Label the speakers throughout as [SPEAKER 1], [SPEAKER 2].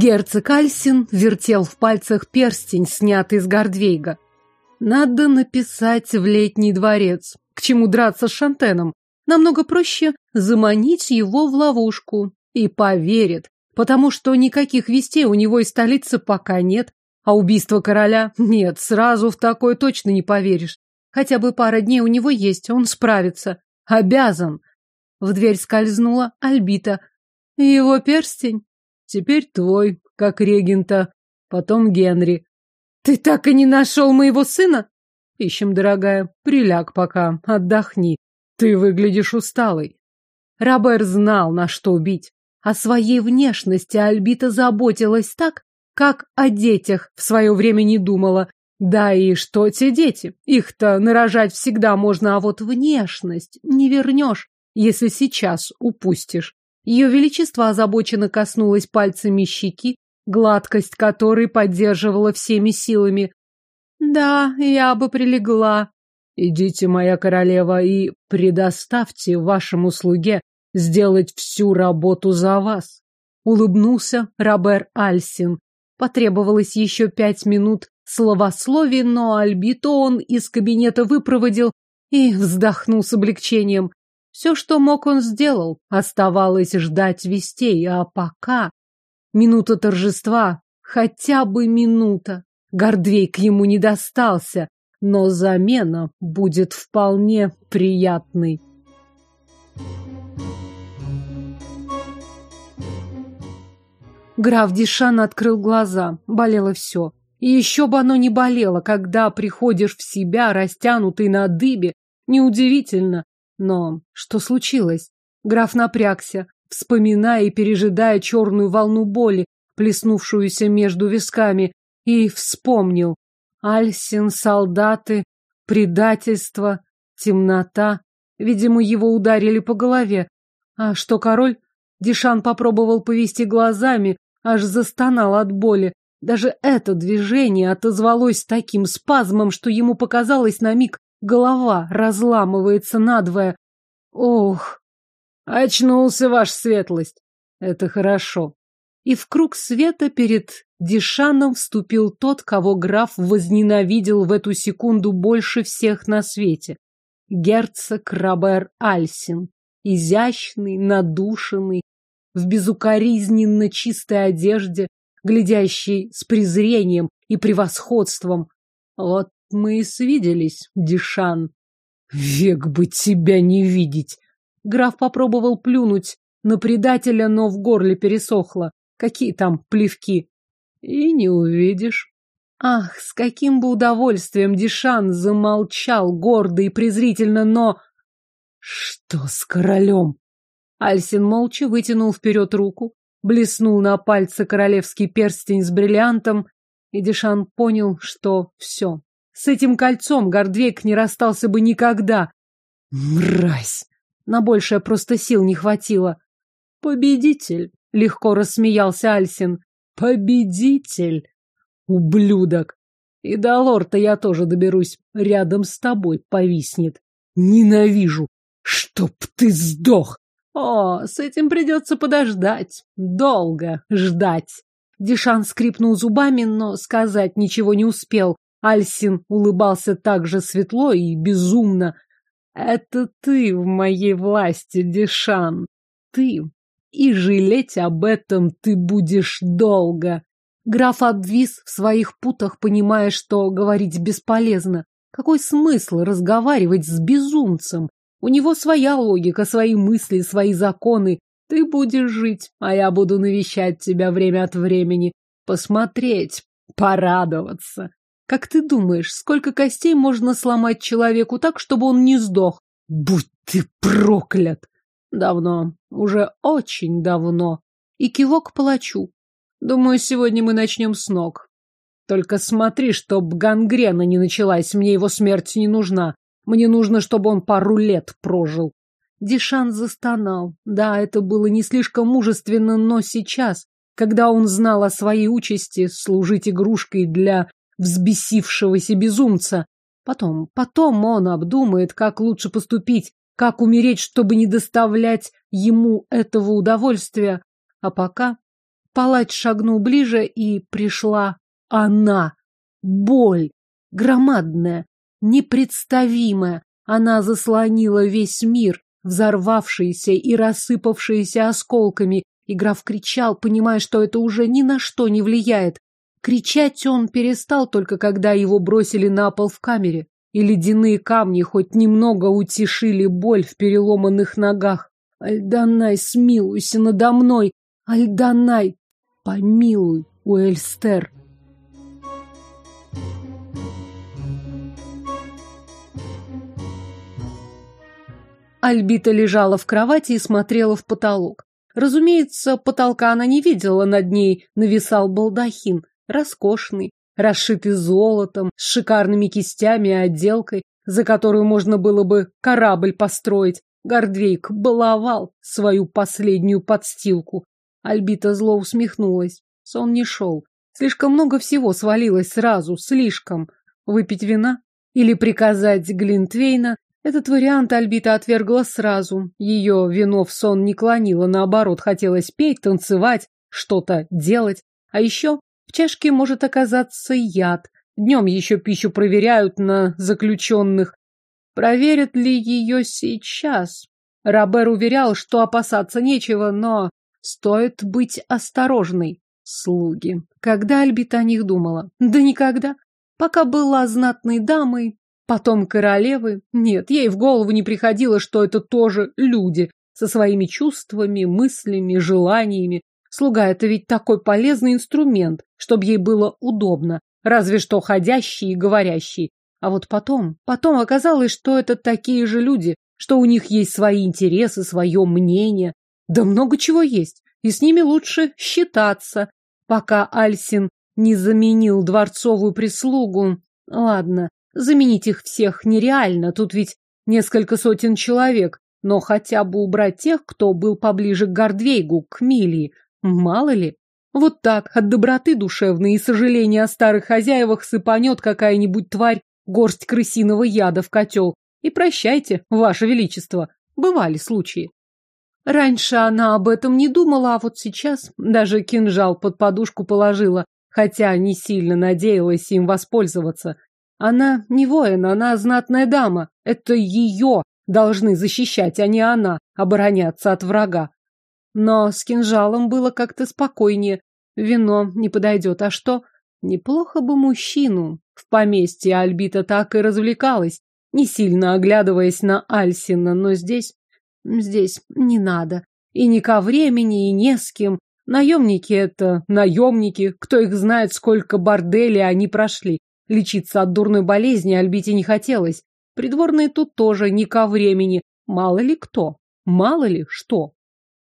[SPEAKER 1] Герцог Альсин вертел в пальцах перстень, снятый с Гордвейга. Надо написать в летний дворец. К чему драться с Шантеном? Намного проще заманить его в ловушку. И поверит, потому что никаких вестей у него из столицы пока нет. А убийство короля? Нет, сразу в такое точно не поверишь. Хотя бы пара дней у него есть, он справится. Обязан. В дверь скользнула Альбита. Его перстень? Теперь твой, как регента. Потом Генри. Ты так и не нашел моего сына? Ищем, дорогая. Приляг пока, отдохни. Ты выглядишь усталой. Робер знал, на что убить. О своей внешности Альбита заботилась так, как о детях в свое время не думала. Да и что те дети? Их-то нарожать всегда можно, а вот внешность не вернешь, если сейчас упустишь. Ее величество озабоченно коснулось пальцами щеки, гладкость которой поддерживала всеми силами. Да, я бы прилегла. Идите, моя королева, и предоставьте вашему слуге сделать всю работу за вас. Улыбнулся Робер Альсин. Потребовалось еще пять минут словословий, но Альбито он из кабинета выпроводил и вздохнул с облегчением. Все, что мог, он сделал. Оставалось ждать вестей, а пока... Минута торжества, хотя бы минута. Гордвейк ему не достался, но замена будет вполне приятной. Граф Дишан открыл глаза. Болело все. И еще бы оно не болело, когда приходишь в себя, растянутый на дыбе. Неудивительно. Но что случилось? Граф напрягся, вспоминая и пережидая черную волну боли, плеснувшуюся между висками, и вспомнил. Альсин, солдаты, предательство, темнота. Видимо, его ударили по голове. А что король? Дишан попробовал повести глазами, аж застонал от боли. Даже это движение отозвалось таким спазмом, что ему показалось на миг, голова разламывается надвое. Ох! Очнулся, ваша светлость. Это хорошо. И в круг света перед Дишаном вступил тот, кого граф возненавидел в эту секунду больше всех на свете. Герцог Робер Альсин. Изящный, надушенный, в безукоризненно чистой одежде, глядящий с презрением и превосходством. Вот мы и свиделись, Дишан. Век бы тебя не видеть. Граф попробовал плюнуть на предателя, но в горле пересохло. Какие там плевки? И не увидишь. Ах, с каким бы удовольствием Дишан замолчал гордо и презрительно, но... Что с королем? Альсин молча вытянул вперед руку, блеснул на пальце королевский перстень с бриллиантом, и Дишан понял, что все. С этим кольцом Гордвейк не расстался бы никогда. Мразь! На большее просто сил не хватило. Победитель! Легко рассмеялся Альсин. Победитель! Ублюдок! И до лорта я тоже доберусь. Рядом с тобой повиснет. Ненавижу! Чтоб ты сдох! О, с этим придется подождать. Долго ждать. Дишан скрипнул зубами, но сказать ничего не успел. Альсин улыбался так же светло и безумно. Это ты в моей власти, Дишан. Ты. И жалеть об этом ты будешь долго. Граф обвис в своих путах, понимая, что говорить бесполезно. Какой смысл разговаривать с безумцем? У него своя логика, свои мысли, свои законы. Ты будешь жить, а я буду навещать тебя время от времени, посмотреть, порадоваться. Как ты думаешь, сколько костей можно сломать человеку так, чтобы он не сдох? Будь ты проклят! Давно, уже очень давно. И кивок палачу. Думаю, сегодня мы начнем с ног. Только смотри, чтоб гангрена не началась, мне его смерть не нужна. Мне нужно, чтобы он пару лет прожил. Дишан застонал. Да, это было не слишком мужественно, но сейчас, когда он знал о своей участи служить игрушкой для взбесившегося безумца, потом, потом он обдумает, как лучше поступить, как умереть, чтобы не доставлять ему этого удовольствия. А пока Палач шагнул ближе, и пришла она. Боль. Громадная, непредставимая. Она заслонила весь мир, взорвавшийся и рассыпавшийся осколками. И граф кричал, понимая, что это уже ни на что не влияет. Кричать он перестал только когда его бросили на пол в камере, и ледяные камни хоть немного утешили боль в переломанных ногах. Альданай, смилуйся надо мной! Альданай, помилуй, Уэльстер! Альбита лежала в кровати и смотрела в потолок. Разумеется, потолка она не видела, над ней нависал балдахин роскошный, расшитый золотом, с шикарными кистями и отделкой, за которую можно было бы корабль построить. Гордвейк баловал свою последнюю подстилку. Альбита зло усмехнулась. Сон не шел. Слишком много всего свалилось сразу, слишком. Выпить вина? Или приказать Глинтвейна? Этот вариант Альбита отвергла сразу. Ее вино в сон не клонило, наоборот, хотелось петь, танцевать, что-то делать. А еще в чашке может оказаться яд. Днем еще пищу проверяют на заключенных. Проверят ли ее сейчас? Робер уверял, что опасаться нечего, но стоит быть осторожной. Слуги. Когда Альбита о них думала? Да никогда. Пока была знатной дамой, потом королевы. Нет, ей в голову не приходило, что это тоже люди со своими чувствами, мыслями, желаниями. Слуга — это ведь такой полезный инструмент, чтобы ей было удобно, разве что ходящий и говорящий. А вот потом, потом оказалось, что это такие же люди, что у них есть свои интересы, свое мнение. Да много чего есть, и с ними лучше считаться, пока Альсин не заменил дворцовую прислугу. Ладно, заменить их всех нереально, тут ведь несколько сотен человек, но хотя бы убрать тех, кто был поближе к Гордвейгу, к Милии, Мало ли. Вот так, от доброты душевной и сожаления о старых хозяевах сыпанет какая-нибудь тварь горсть крысиного яда в котел. И прощайте, ваше величество. Бывали случаи. Раньше она об этом не думала, а вот сейчас даже кинжал под подушку положила, хотя не сильно надеялась им воспользоваться. Она не воин, она знатная дама. Это ее должны защищать, а не она обороняться от врага. Но с кинжалом было как-то спокойнее. Вино не подойдет. А что? Неплохо бы мужчину. В поместье Альбита так и развлекалась, не сильно оглядываясь на Альсина, но здесь... Здесь не надо. И ни ко времени, и не с кем. Наемники это наемники. Кто их знает, сколько борделей они прошли. Лечиться от дурной болезни Альбите не хотелось. Придворные тут тоже не ко времени. Мало ли кто. Мало ли что.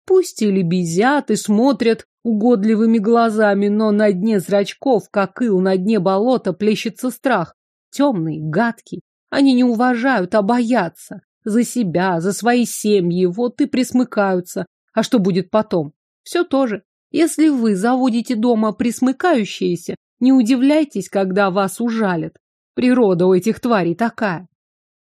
[SPEAKER 1] Пусть и лебезят, и смотрят угодливыми глазами, но на дне зрачков, как ил на дне болота, плещется страх. Темный, гадкий. Они не уважают, а боятся. За себя, за свои семьи, вот и присмыкаются. А что будет потом? Все то же. Если вы заводите дома присмыкающиеся, не удивляйтесь, когда вас ужалят. Природа у этих тварей такая.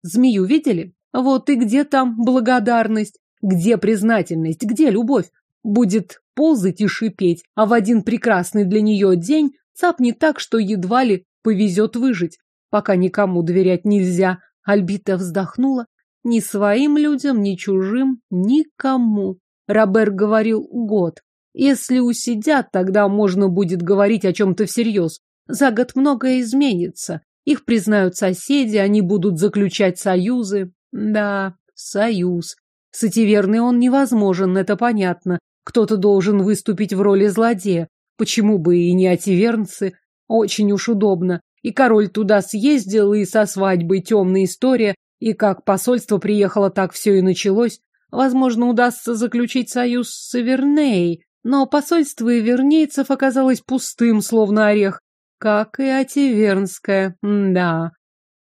[SPEAKER 1] Змею видели? Вот и где там благодарность? Где признательность, где любовь? Будет ползать и шипеть, а в один прекрасный для нее день цапнет так, что едва ли повезет выжить. Пока никому доверять нельзя. Альбита вздохнула. Ни своим людям, ни чужим, никому. Робер говорил год. Если усидят, тогда можно будет говорить о чем-то всерьез. За год многое изменится. Их признают соседи, они будут заключать союзы. Да, союз. Сативерный он невозможен, это понятно. Кто-то должен выступить в роли злодея. Почему бы и не ативернцы? Очень уж удобно. И король туда съездил, и со свадьбой темная история, и как посольство приехало, так все и началось. Возможно, удастся заключить союз с Эвернеей, но посольство ивернейцев оказалось пустым, словно орех, как и ативернское. М да.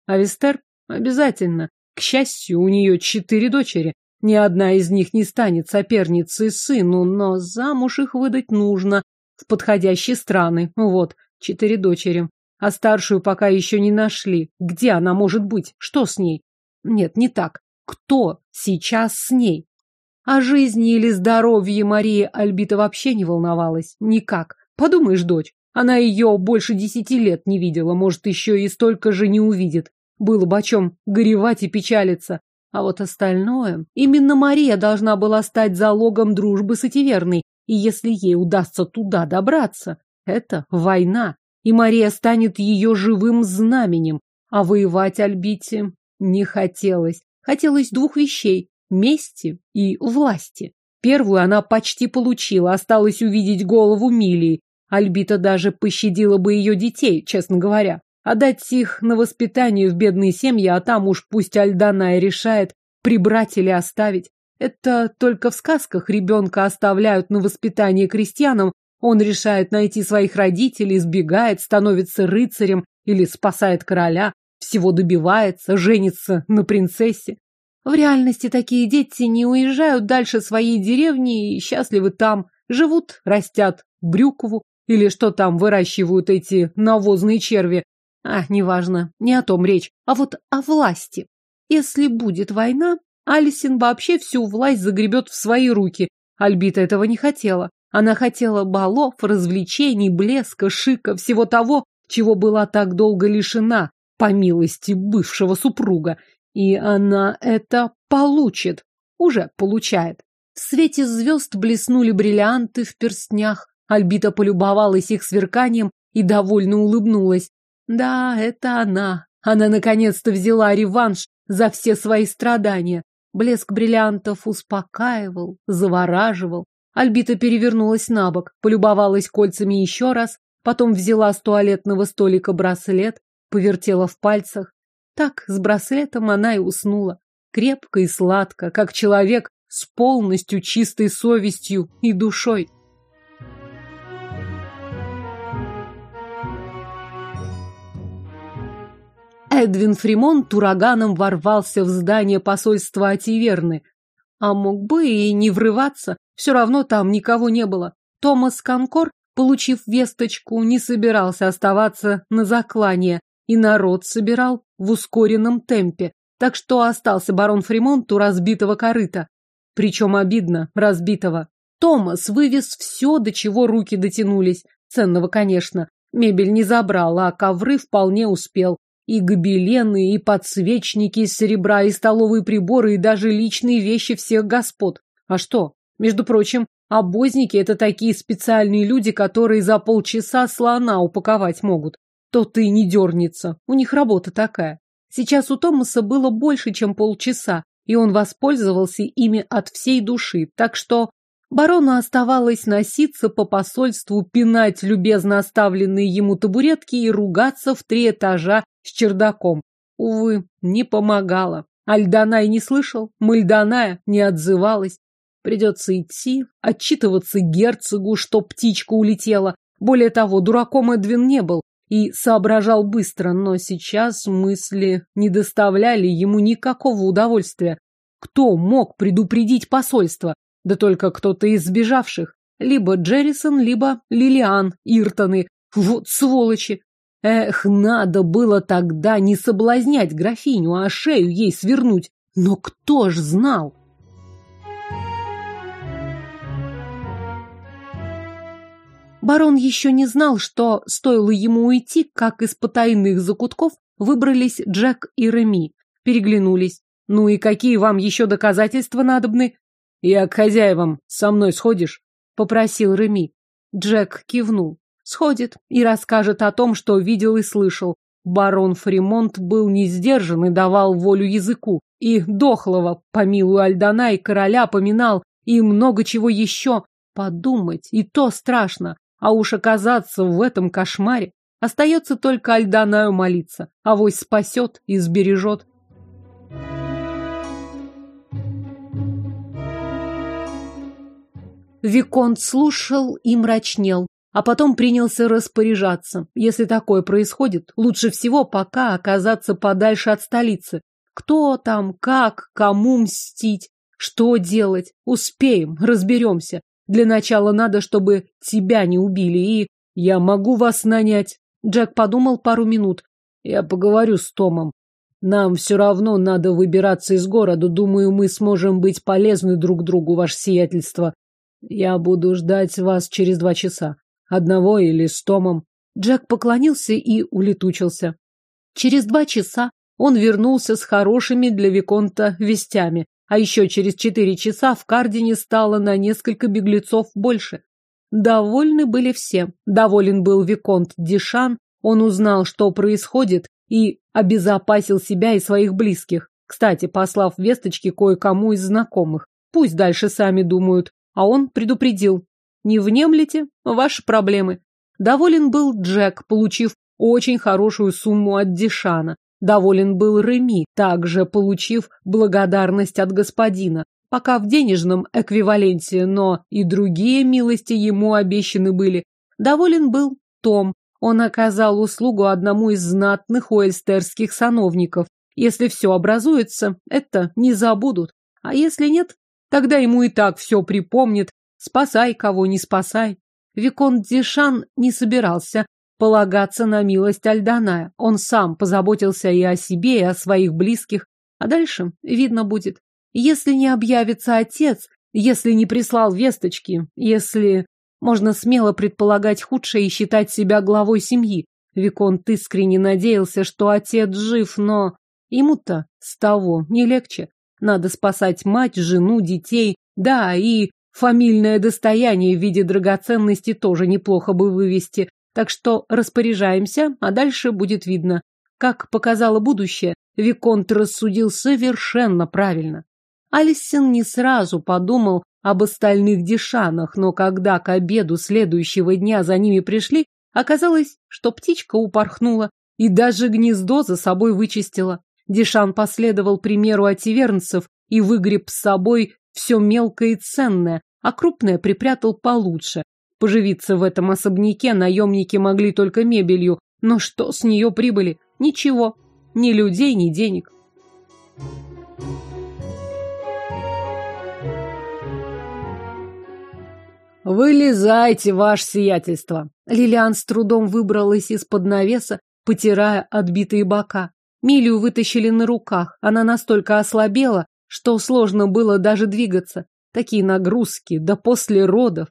[SPEAKER 1] Авестер? Обязательно. К счастью, у нее четыре дочери, ни одна из них не станет соперницей сыну, но замуж их выдать нужно в подходящие страны. Вот, четыре дочери. А старшую пока еще не нашли. Где она может быть? Что с ней? Нет, не так. Кто сейчас с ней? О жизни или здоровье Марии Альбита вообще не волновалась. Никак. Подумаешь, дочь, она ее больше десяти лет не видела, может, еще и столько же не увидит. Было бы о чем горевать и печалиться. А вот остальное... Именно Мария должна была стать залогом дружбы с Этиверной, и если ей удастся туда добраться, это война, и Мария станет ее живым знаменем, а воевать Альбите не хотелось. Хотелось двух вещей – мести и власти. Первую она почти получила, осталось увидеть голову Милии. Альбита даже пощадила бы ее детей, честно говоря. Отдать их на воспитание в бедные семьи, а там уж пусть Альданая решает, прибрать или оставить. Это только в сказках ребенка оставляют на воспитание крестьянам, он решает найти своих родителей, сбегает, становится рыцарем или спасает короля, всего добивается, женится на принцессе. В реальности такие дети не уезжают дальше своей деревни и счастливы там, живут, растят брюкву или что там выращивают эти навозные черви, а, неважно, не о том речь, а вот о власти. Если будет война, Алисин вообще всю власть загребет в свои руки. Альбита этого не хотела. Она хотела балов, развлечений, блеска, шика, всего того, чего была так долго лишена, по милости бывшего супруга. И она это получит. Уже получает. В свете звезд блеснули бриллианты в перстнях. Альбита полюбовалась их сверканием и довольно улыбнулась. Да, это она. Она наконец-то взяла реванш за все свои страдания. Блеск бриллиантов успокаивал, завораживал. Альбита перевернулась на бок, полюбовалась кольцами еще раз, потом взяла с туалетного столика браслет, повертела в пальцах. Так, с браслетом она и уснула. Крепко и сладко, как человек с полностью чистой совестью и душой. Эдвин Фримонт ураганом ворвался в здание посольства Ативерны. А мог бы и не врываться, все равно там никого не было. Томас Конкор, получив весточку, не собирался оставаться на заклание, и народ собирал в ускоренном темпе, так что остался барон Фримонт у разбитого корыта. Причем обидно, разбитого. Томас вывез все, до чего руки дотянулись. Ценного, конечно. Мебель не забрал, а ковры вполне успел и гобелены, и подсвечники из серебра, и столовые приборы, и даже личные вещи всех господ. А что? Между прочим, обозники – это такие специальные люди, которые за полчаса слона упаковать могут. Тот и не дернется. У них работа такая. Сейчас у Томаса было больше, чем полчаса, и он воспользовался ими от всей души, так что Барону оставалось носиться по посольству, пинать любезно оставленные ему табуретки и ругаться в три этажа с чердаком. Увы, не помогало. Альданай не слышал, Мальданая не отзывалась. Придется идти, отчитываться герцогу, что птичка улетела. Более того, дураком Эдвин не был и соображал быстро, но сейчас мысли не доставляли ему никакого удовольствия. Кто мог предупредить посольство? Да только кто-то из сбежавших. Либо Джеррисон, либо Лилиан, Иртоны. Вот сволочи! Эх, надо было тогда не соблазнять графиню, а шею ей свернуть. Но кто ж знал? Барон еще не знал, что стоило ему уйти, как из потайных закутков выбрались Джек и Реми. Переглянулись. Ну и какие вам еще доказательства надобны? «Я к хозяевам. Со мной сходишь?» — попросил Реми. Джек кивнул. Сходит и расскажет о том, что видел и слышал. Барон Фримонт был не сдержан и давал волю языку. И дохлого, помилуй Альдана, и короля поминал, и много чего еще. Подумать, и то страшно. А уж оказаться в этом кошмаре. Остается только Альданаю молиться. Авось спасет и сбережет. Виконт слушал и мрачнел, а потом принялся распоряжаться. Если такое происходит, лучше всего пока оказаться подальше от столицы. Кто там, как, кому мстить, что делать? Успеем, разберемся. Для начала надо, чтобы тебя не убили, и я могу вас нанять. Джек подумал пару минут. Я поговорю с Томом.
[SPEAKER 2] Нам все равно надо выбираться из города. Думаю, мы сможем быть полезны друг другу, ваше сиятельство. Я буду ждать вас через два часа. Одного или с Томом.
[SPEAKER 1] Джек поклонился и улетучился. Через два часа он вернулся с хорошими для Виконта вестями, а еще через четыре часа в Кардине стало на несколько беглецов больше. Довольны были все. Доволен был Виконт Дишан, он узнал, что происходит, и обезопасил себя и своих близких. Кстати, послав весточки кое-кому из знакомых. Пусть дальше сами думают. А он предупредил. Не внемлете? Ваши проблемы. Доволен был Джек, получив очень хорошую сумму от Дишана. Доволен был Реми, также получив благодарность от господина. Пока в денежном эквиваленте, но и другие милости ему обещаны были. Доволен был Том. Он оказал услугу одному из знатных уэльстерских сановников. Если все образуется, это не забудут. А если нет, тогда ему и так все припомнит. Спасай кого, не спасай. Виконт Дишан не собирался полагаться на милость Альданая. Он сам позаботился и о себе, и о своих близких. А дальше видно будет. Если не объявится отец, если не прислал весточки, если... Можно смело предполагать худшее и считать себя главой семьи. Виконт искренне надеялся, что отец жив, но... Ему-то с того не легче. Надо спасать мать, жену, детей. Да, и Фамильное достояние в виде драгоценности тоже неплохо бы вывести, так что распоряжаемся, а дальше будет видно. Как показало будущее, Виконт рассудил совершенно правильно. Алисин не сразу подумал об остальных дешанах, но когда к обеду следующего дня за ними пришли, оказалось, что птичка упорхнула и даже гнездо за собой вычистила. Дешан последовал примеру ативернцев и выгреб с собой все мелкое и ценное, а крупное припрятал получше. Поживиться в этом особняке наемники могли только мебелью, но что с нее прибыли? Ничего. Ни людей, ни денег.
[SPEAKER 2] «Вылезайте, ваше сиятельство!»
[SPEAKER 1] Лилиан с трудом выбралась из-под навеса, потирая отбитые бока. Милию вытащили на руках. Она настолько ослабела, что сложно было даже двигаться. Такие нагрузки, да после родов,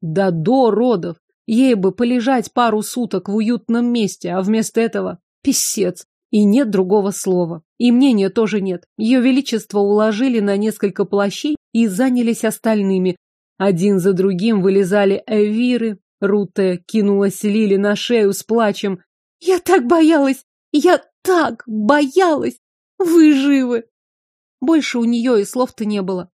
[SPEAKER 1] да до родов. Ей бы полежать пару суток в уютном месте, а вместо этого писец. И нет другого слова. И мнения тоже нет. Ее величество уложили на несколько плащей и занялись остальными. Один за другим вылезали эвиры. Руте кинулась Лили на шею с плачем. «Я так боялась! Я так боялась! Вы живы!» Больше у нее и слов-то не было.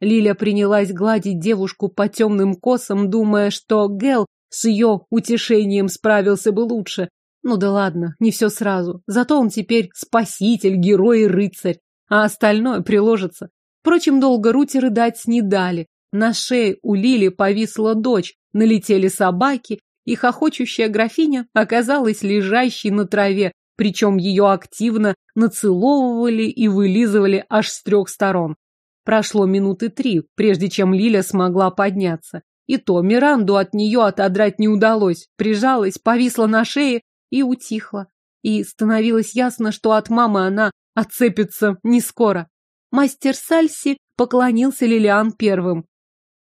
[SPEAKER 1] Лиля принялась гладить девушку по темным косам, думая, что Гел с ее утешением справился бы лучше. Ну да ладно, не все сразу. Зато он теперь спаситель, герой и рыцарь. А остальное приложится. Впрочем, долго Рути рыдать не дали. На шее у Лили повисла дочь, налетели собаки, и хохочущая графиня оказалась лежащей на траве, причем ее активно нацеловывали и вылизывали аж с трех сторон. Прошло минуты три, прежде чем Лиля смогла подняться. И то Миранду от нее отодрать не удалось, прижалась, повисла на шее и утихла. И становилось ясно, что от мамы она отцепится не скоро. Мастер Сальси поклонился Лилиан первым.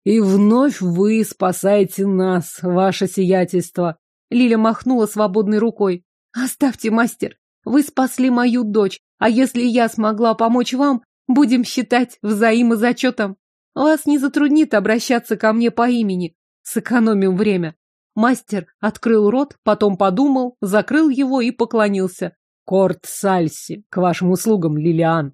[SPEAKER 2] «И вновь вы спасаете нас, ваше сиятельство!»
[SPEAKER 1] Лиля махнула свободной рукой. Оставьте, мастер. Вы спасли мою дочь, а если я смогла помочь вам, будем считать взаимозачетом. Вас не затруднит обращаться ко мне по имени. Сэкономим время. Мастер открыл рот, потом подумал, закрыл его и поклонился.
[SPEAKER 2] Корт Сальси, к вашим услугам, Лилиан.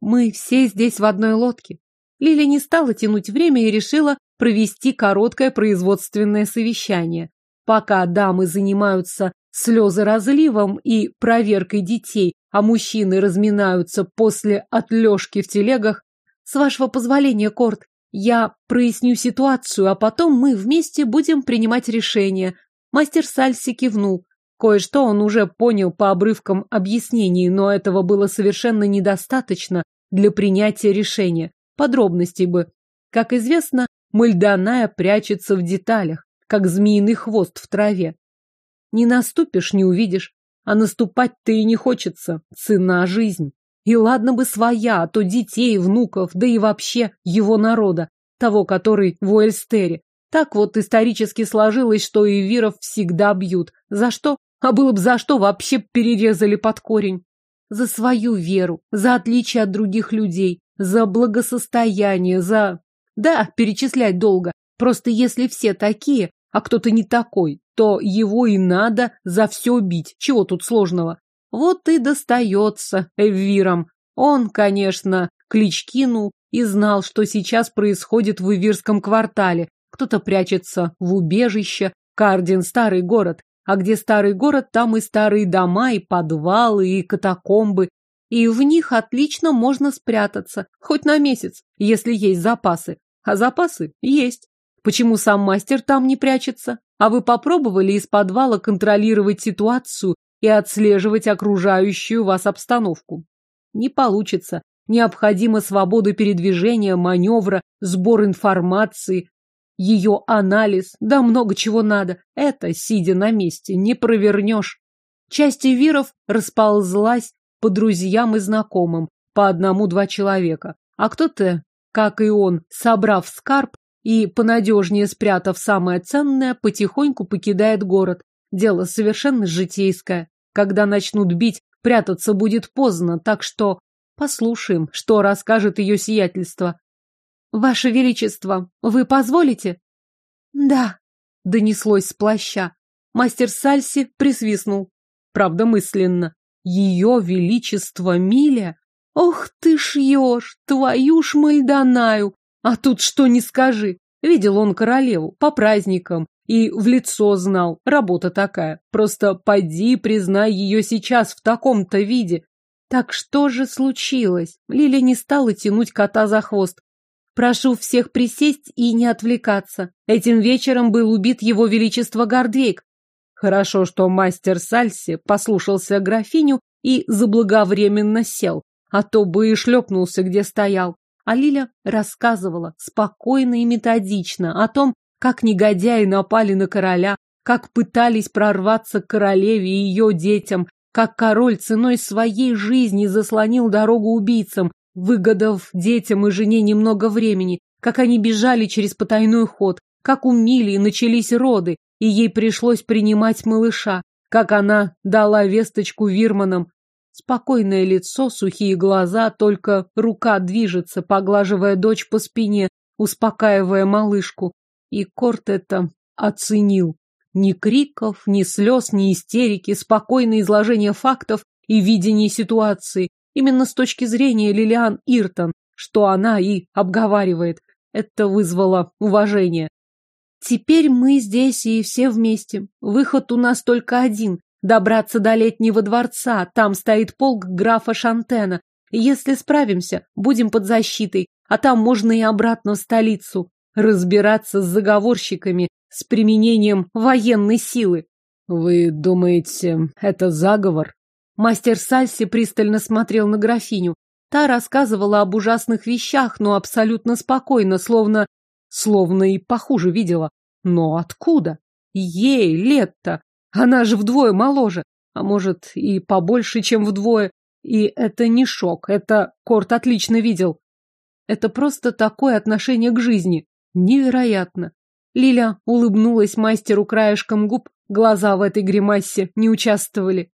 [SPEAKER 1] Мы все здесь в одной лодке. Лили не стала тянуть время и решила провести короткое производственное совещание. Пока дамы занимаются слезы разливом и проверкой детей, а мужчины разминаются после отлежки в телегах. С вашего позволения, Корт, я проясню ситуацию, а потом мы вместе будем принимать решения. Мастер Сальси кивнул. Кое-что он уже понял по обрывкам объяснений, но этого было совершенно недостаточно для принятия решения. Подробностей бы. Как известно, Мальданая прячется в деталях, как змеиный хвост в траве. Не наступишь, не увидишь. а наступать-то и не хочется. Цена жизнь. И ладно бы своя, а то детей, внуков, да и вообще его народа, того, который в Уэльстере. Так вот исторически сложилось, что и виров всегда бьют. За что? А было бы за что, вообще перерезали под корень. За свою веру, за отличие от других людей, за благосостояние, за... Да, перечислять долго. Просто если все такие, а кто-то не такой, то его и надо за все бить. Чего тут сложного? Вот и достается Эвирам. Он, конечно, клич кинул и знал, что сейчас происходит в Ивирском квартале. Кто-то прячется в убежище. Кардин – старый город. А где старый город, там и старые дома, и подвалы, и катакомбы. И в них отлично можно спрятаться. Хоть на месяц, если есть запасы. А запасы есть. Почему сам мастер там не прячется? А вы попробовали из подвала контролировать ситуацию и отслеживать окружающую вас обстановку? Не получится. Необходима свобода передвижения, маневра, сбор информации, ее анализ, да много чего надо. Это, сидя на месте, не провернешь. Часть виров расползлась по друзьям и знакомым, по одному-два человека. А кто-то, как и он, собрав скарб, и, понадежнее спрятав самое ценное, потихоньку покидает город. Дело совершенно житейское. Когда начнут бить, прятаться будет поздно, так что послушаем, что расскажет ее сиятельство. Ваше Величество, вы позволите? Да, донеслось с плаща. Мастер Сальси присвистнул. Правда, мысленно. Ее Величество Миля? Ох ты ж ешь, твою ж мальдонаю! А тут что не скажи. Видел он королеву по праздникам и в лицо знал. Работа такая. Просто поди признай ее сейчас в таком-то виде. Так что же случилось? Лиля не стала тянуть кота за хвост. Прошу всех присесть и не отвлекаться. Этим вечером был убит его величество Гордвейк. Хорошо, что мастер Сальси послушался графиню и заблаговременно сел, а то бы и шлепнулся, где стоял. А Лиля рассказывала спокойно и методично о том, как негодяи напали на короля, как пытались прорваться к королеве и ее детям, как король ценой своей жизни заслонил дорогу убийцам, выгодав детям и жене немного времени, как они бежали через потайной ход, как у Милии начались роды, и ей пришлось принимать малыша, как она дала весточку Вирманам, Спокойное лицо, сухие глаза, только рука движется, поглаживая дочь по спине, успокаивая малышку. И Корт это оценил. Ни криков, ни слез, ни истерики, спокойное изложение фактов и видение ситуации. Именно с точки зрения Лилиан Иртон, что она и обговаривает. Это вызвало уважение. Теперь мы здесь и все вместе. Выход у нас только один добраться до летнего дворца, там стоит полк графа Шантена. Если справимся, будем под защитой, а там можно и обратно в столицу. Разбираться с заговорщиками, с применением военной силы.
[SPEAKER 2] Вы думаете, это заговор?
[SPEAKER 1] Мастер Сальси пристально смотрел на графиню. Та рассказывала об ужасных вещах, но абсолютно спокойно, словно... Словно и похуже видела. Но откуда? Ей лет-то она же вдвое моложе, а может и побольше, чем вдвое. И это не шок, это Корт отлично видел. Это просто такое отношение к жизни. Невероятно. Лиля улыбнулась мастеру краешком губ, глаза в этой гримасе не участвовали.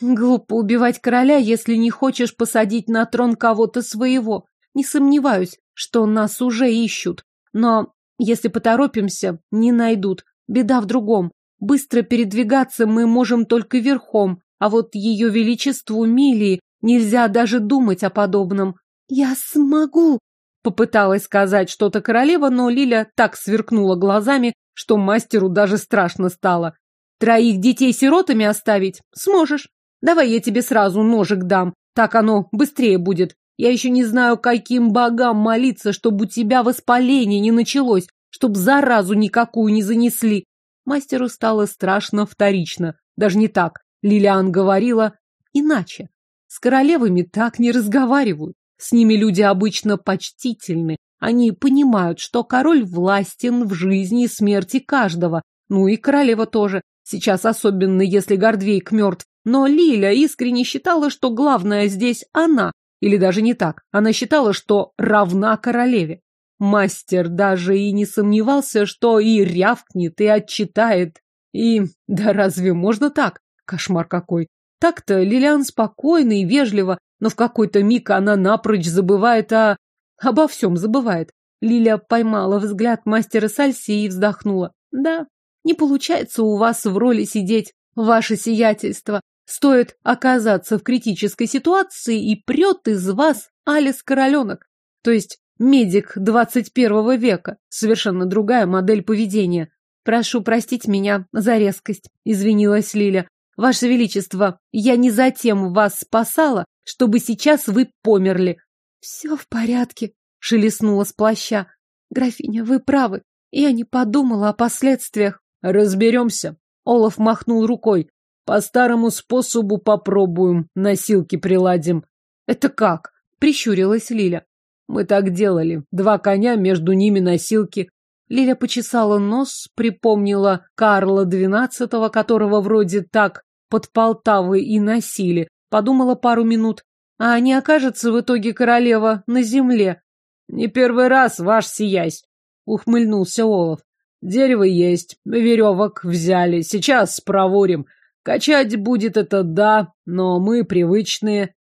[SPEAKER 1] Глупо убивать короля, если не хочешь посадить на трон кого-то своего. Не сомневаюсь, что нас уже ищут. Но если поторопимся, не найдут. Беда в другом. Быстро передвигаться мы можем только верхом, а вот ее величеству Милии нельзя даже думать о подобном. Я смогу, попыталась сказать что-то королева, но Лиля так сверкнула глазами, что мастеру даже страшно стало. Троих детей сиротами оставить сможешь. Давай я тебе сразу ножик дам, так оно быстрее будет. Я еще не знаю, каким богам молиться, чтобы у тебя воспаление не началось, чтоб заразу никакую не занесли. Мастеру стало страшно вторично. Даже не так. Лилиан говорила иначе. С королевами так не разговаривают. С ними люди обычно почтительны. Они понимают, что король властен в жизни и смерти каждого. Ну и королева тоже. Сейчас, особенно если Гордвейк мертв, Но Лиля искренне считала, что главное здесь она, или даже не так. Она считала, что равна королеве. Мастер даже и не сомневался, что и рявкнет, и отчитает. И да разве можно так? Кошмар какой. Так-то Лилиан спокойно и вежливо, но в какой-то миг она напрочь забывает о... обо всем забывает. Лиля поймала взгляд мастера Сальси и вздохнула. Да, не получается у вас в роли сидеть, ваше сиятельство. Стоит оказаться в критической ситуации и прет из вас Алис Короленок. То есть медик 21 века. Совершенно другая модель поведения. Прошу простить меня за резкость, извинилась Лиля. Ваше Величество, я не затем вас спасала, чтобы сейчас вы померли. Все в порядке, шелестнула с плаща. Графиня, вы правы. Я не подумала о последствиях. Разберемся. Олаф махнул рукой. По старому способу попробуем, носилки приладим. Это как? Прищурилась Лиля. Мы так делали. Два коня, между ними носилки. Лиля почесала нос, припомнила Карла XII, которого вроде так под Полтавой и носили. Подумала пару минут. А не окажется в итоге королева на земле. Не первый раз, ваш сиясь, ухмыльнулся Олаф. Дерево есть, веревок взяли, сейчас проворим. Качать будет это да, но мы привычные.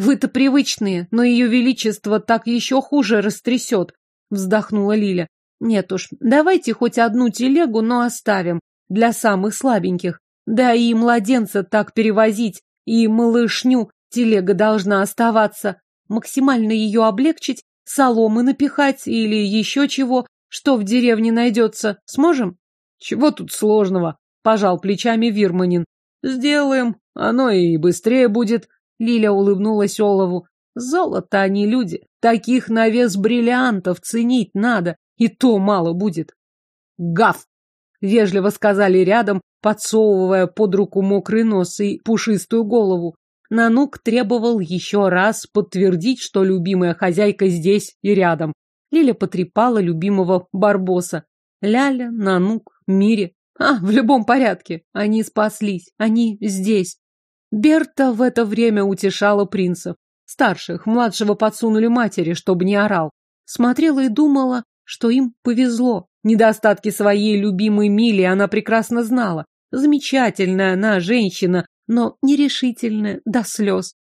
[SPEAKER 1] Вы-то привычные, но ее величество так еще хуже растрясет, вздохнула Лиля. Нет уж, давайте хоть одну телегу, но оставим для самых слабеньких. Да и младенца так перевозить, и малышню телега должна оставаться. Максимально ее облегчить, соломы напихать или еще чего, что в деревне найдется. Сможем? Чего тут сложного? Пожал плечами Вирманин. Сделаем, оно и быстрее будет. Лиля улыбнулась Олову. Золото они люди. Таких на вес бриллиантов ценить надо. И то мало будет. Гав! Вежливо сказали рядом, подсовывая под руку мокрый нос и пушистую голову. Нанук требовал еще раз подтвердить, что любимая хозяйка здесь и рядом. Лиля потрепала любимого барбоса. Ляля, Нанук, Мире. А, в любом порядке. Они спаслись. Они здесь. Берта в это время утешала принцев. Старших, младшего подсунули матери, чтобы не орал. Смотрела и думала, что им повезло. Недостатки своей любимой Мили она прекрасно знала. Замечательная она женщина, но нерешительная до слез.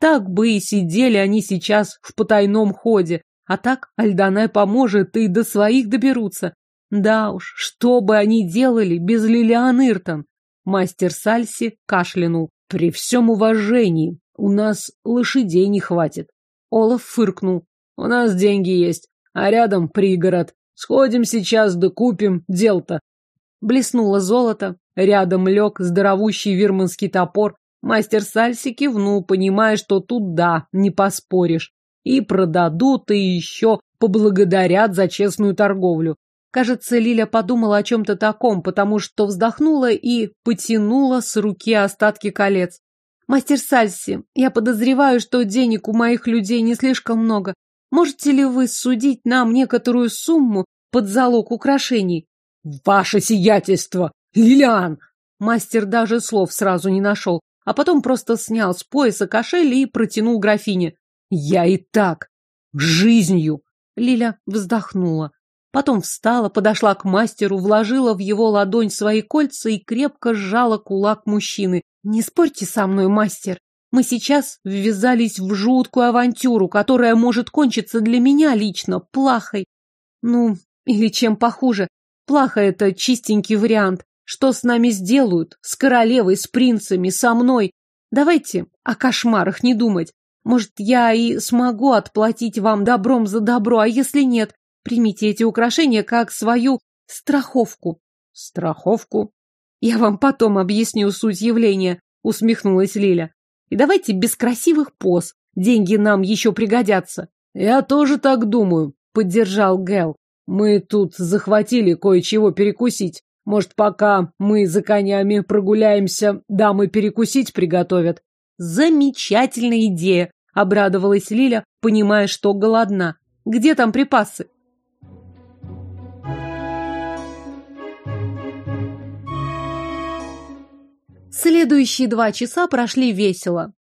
[SPEAKER 1] Так бы и сидели они сейчас в потайном ходе, а так Альданай поможет и до своих доберутся. Да уж, что бы они делали без Лилиан Иртон? Мастер Сальси кашлянул. При всем уважении, у нас лошадей не хватит. Олаф фыркнул. У нас деньги есть, а рядом пригород. Сходим сейчас да купим, дел-то. Блеснуло золото, рядом лег здоровущий вирманский топор. Мастер Сальси кивнул, понимая, что тут да, не поспоришь. И продадут, и еще поблагодарят за честную торговлю. Кажется, Лиля подумала о чем-то таком, потому что вздохнула и потянула с руки остатки колец. «Мастер Сальси, я подозреваю, что денег у моих людей не слишком много. Можете ли вы судить нам некоторую сумму под залог украшений?» «Ваше сиятельство! Лилиан!» Мастер даже слов сразу не нашел, а потом просто снял с пояса кошель и протянул графине. «Я и так! Жизнью!» Лиля вздохнула. Потом встала, подошла к мастеру, вложила в его ладонь свои кольца и крепко сжала кулак мужчины. «Не спорьте со мной, мастер. Мы сейчас ввязались в жуткую авантюру, которая может кончиться для меня лично плахой. Ну, или чем похуже. Плаха — это чистенький вариант. Что с нами сделают? С королевой, с принцами, со мной? Давайте о кошмарах не думать. Может, я и смогу отплатить вам добром за добро, а если нет, Примите эти украшения как свою страховку. Страховку? Я вам потом объясню суть явления, усмехнулась Лиля. И давайте без красивых поз. Деньги нам еще пригодятся. Я тоже так думаю, поддержал Гэл. Мы тут захватили кое-чего перекусить. Может, пока мы за конями прогуляемся, дамы перекусить приготовят. Замечательная идея, обрадовалась Лиля, понимая, что голодна. Где там припасы? Следующие два часа прошли весело.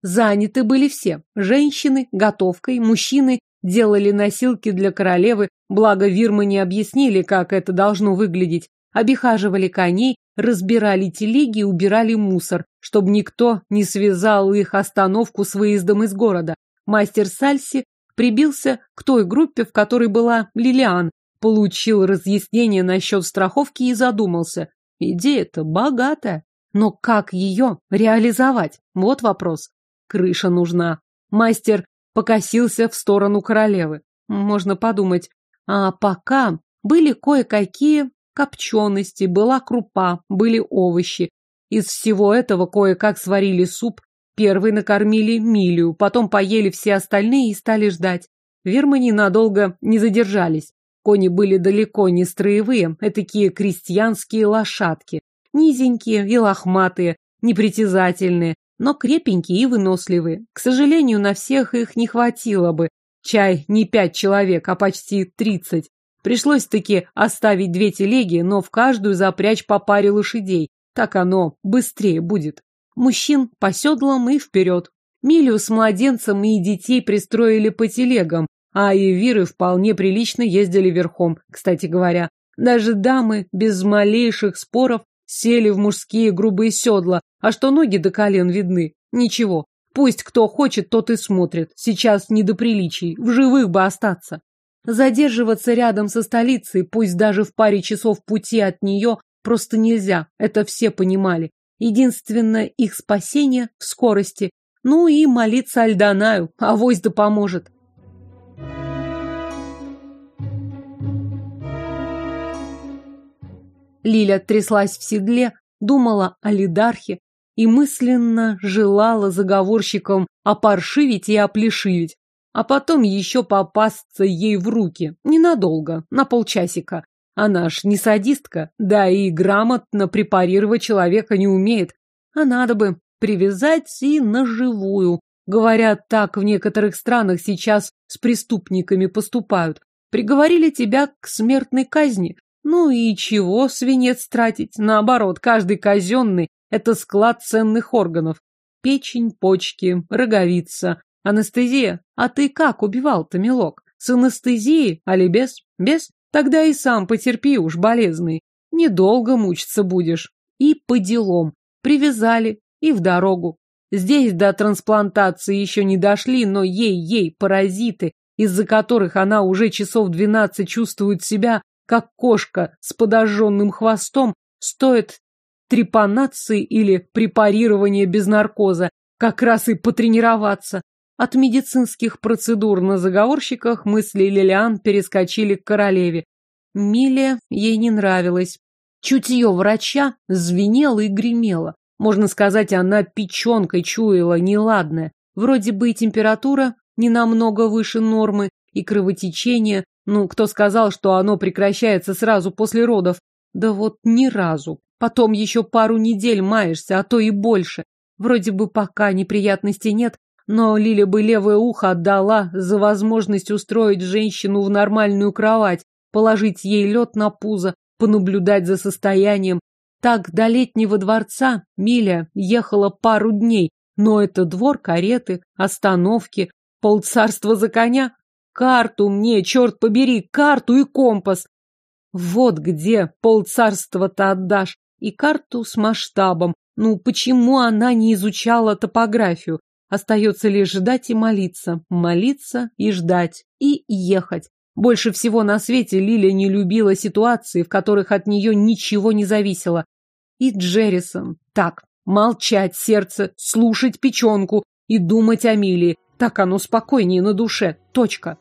[SPEAKER 1] Заняты были все. Женщины, готовкой, мужчины делали носилки для королевы, благо Вирмы не объяснили, как это должно выглядеть. Обихаживали коней, разбирали телеги убирали мусор, чтобы никто не связал их остановку с выездом из города. Мастер Сальси прибился к той группе, в которой была Лилиан, получил разъяснение насчет страховки и задумался. Идея-то богатая. Но как ее реализовать? Вот вопрос. Крыша нужна. Мастер покосился в сторону королевы. Можно подумать. А пока были кое-какие копчености, была крупа, были овощи. Из всего этого кое-как сварили суп, первый накормили Милию, потом поели все остальные и стали ждать. Вермани надолго не задержались. Кони были далеко не строевые, такие крестьянские лошадки. Низенькие и лохматые, непритязательные, но крепенькие и выносливые. К сожалению, на всех их не хватило бы. Чай не пять человек, а почти тридцать. Пришлось-таки оставить две телеги, но в каждую запрячь по паре лошадей. Так оно быстрее будет. Мужчин по седлам и вперед. Милю с младенцем и детей пристроили по телегам, а Эвиры вполне прилично ездили верхом, кстати говоря. Даже дамы без малейших споров сели в мужские грубые седла, а что ноги до колен видны. Ничего, пусть кто хочет, тот и смотрит. Сейчас не до приличий, в живых бы остаться. Задерживаться рядом со столицей, пусть даже в паре часов пути от нее, просто нельзя, это все понимали. Единственное их спасение в скорости. Ну и молиться Альданаю, авось да поможет. Лиля тряслась в седле, думала о Лидархе и мысленно желала заговорщикам опаршивить и оплешивить а потом еще попасться ей в руки. Ненадолго, на полчасика. Она ж не садистка, да и грамотно препарировать человека не умеет. А надо бы привязать и на живую. Говорят, так в некоторых странах сейчас с преступниками поступают. Приговорили тебя к смертной казни. Ну и чего свинец тратить? Наоборот, каждый казенный – это склад ценных органов. Печень, почки, роговица, Анестезия? А ты как убивал-то, милок? С анестезией, али без? Без? Тогда и сам потерпи уж, болезный. Недолго мучиться будешь. И по делам. Привязали и в дорогу. Здесь до трансплантации еще не дошли, но ей-ей паразиты, из-за которых она уже часов двенадцать чувствует себя, как кошка с подожженным хвостом, стоит трепанации или препарирования без наркоза, как раз и потренироваться. От медицинских процедур на заговорщиках мысли Лилиан перескочили к королеве. Миле ей не нравилось. Чутье врача звенело и гремело. Можно сказать, она печенкой чуяла неладное. Вроде бы и температура не намного выше нормы, и кровотечение. Ну, кто сказал, что оно прекращается сразу после родов? Да вот ни разу. Потом еще пару недель маешься, а то и больше. Вроде бы пока неприятностей нет, но Лиля бы левое ухо отдала за возможность устроить женщину в нормальную кровать, положить ей лед на пузо, понаблюдать за состоянием. Так до летнего дворца Миля ехала пару дней, но это двор, кареты, остановки, полцарства за коня. Карту мне, черт побери, карту и компас. Вот где полцарства-то отдашь. И карту с масштабом. Ну, почему она не изучала топографию? Остается лишь ждать и молиться, молиться и ждать, и ехать. Больше всего на свете Лиля не любила ситуации, в которых от нее ничего не зависело. И Джеррисон. Так, молчать сердце, слушать печенку и думать о Милии. Так оно спокойнее на душе. Точка.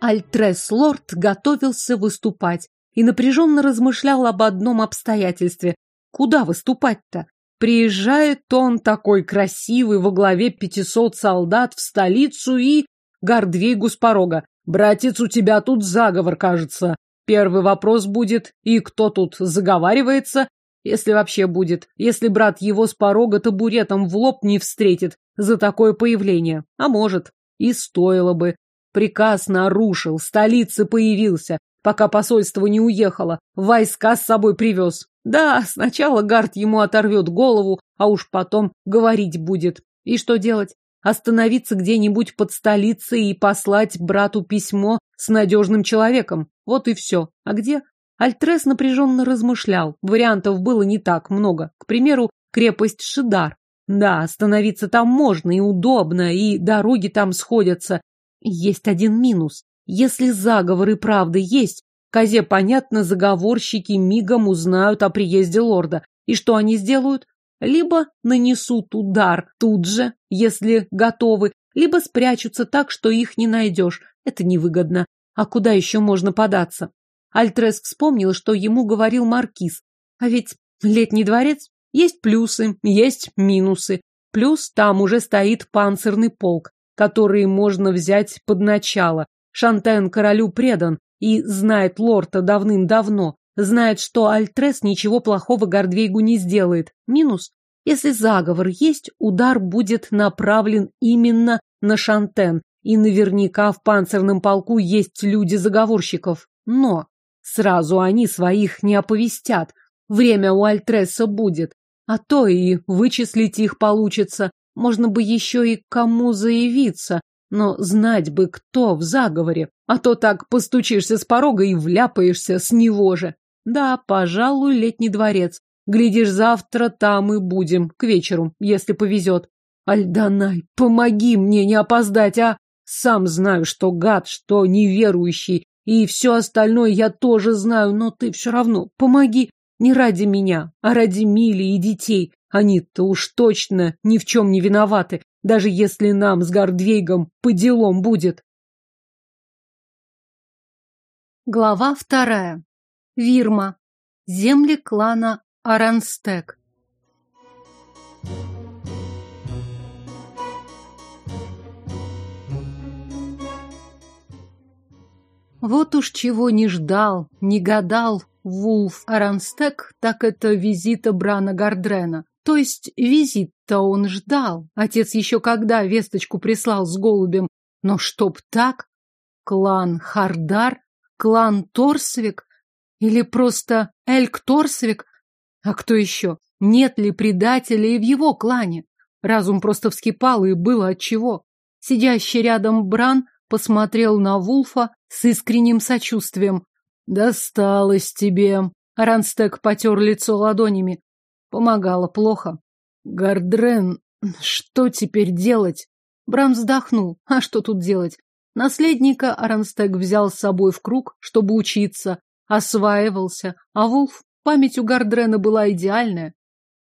[SPEAKER 1] Альтрес Лорд готовился выступать и напряженно размышлял об одном обстоятельстве. Куда выступать-то? Приезжает он такой красивый во главе пятисот солдат в столицу и... Гордвейгу с порога. «Братец, у тебя тут заговор, кажется. Первый вопрос будет, и кто тут заговаривается? Если вообще будет. Если брат его с порога табуретом в лоб не встретит за такое появление. А может, и стоило бы. Приказ нарушил, столица появился. пока посольство не уехало. Войска с собой привез. Да, сначала Гард ему оторвет голову, а уж потом говорить будет. И что делать? Остановиться где-нибудь под столицей и послать брату письмо с надежным человеком. Вот и все. А где? Альтрес напряженно размышлял. Вариантов было не так много. К примеру, крепость Шидар. Да, остановиться там можно и удобно, и дороги там сходятся. Есть один минус. Если заговор и правда есть, Козе, понятно, заговорщики мигом узнают о приезде лорда. И что они сделают? Либо нанесут удар тут же, если готовы, либо спрячутся так, что их не найдешь. Это невыгодно. А куда еще можно податься? Альтрес вспомнил, что ему говорил Маркиз. А ведь летний дворец есть плюсы, есть минусы. Плюс там уже стоит панцирный полк, который можно взять под начало. Шантен королю предан и знает лорда давным-давно. Знает, что Альтрес ничего плохого Гордвейгу не сделает. Минус. Если заговор есть, удар будет направлен именно на Шантен. И наверняка в панцирном полку есть люди заговорщиков. Но Сразу они своих не оповестят. Время у Альтреса будет. А то и вычислить их получится. Можно бы еще и кому заявиться. Но знать бы, кто в заговоре. А то так постучишься с порога и вляпаешься с него же. Да, пожалуй, летний дворец. Глядишь, завтра там и будем, к вечеру, если повезет. Альданай, помоги мне не опоздать, а? Сам знаю, что гад, что неверующий, и все остальное я тоже знаю, но ты все равно помоги. Не ради меня, а ради Мили и детей. Они-то уж точно ни в чем не виноваты, даже если нам с Гордвейгом по делам будет.
[SPEAKER 3] Глава вторая. Вирма. Земли клана Аранстек. Вот уж чего не ждал, не гадал Вулф Аранстек, так это визита Брана Гардрена. То есть визит-то он ждал. Отец еще когда весточку прислал с голубем. Но чтоб так? Клан Хардар? Клан Торсвик? Или просто Эльк Торсвик? А кто еще? Нет ли предателей в его клане? Разум просто вскипал, и было отчего. Сидящий рядом Бран посмотрел на Вулфа с искренним сочувствием. «Досталось тебе!» Ранстек потер лицо ладонями. Помогало плохо. «Гардрен, что теперь делать?» Бран вздохнул. А что тут делать? Наследника Аранстек взял с собой в круг, чтобы учиться, осваивался, а Вулф, память у Гардрена была идеальная.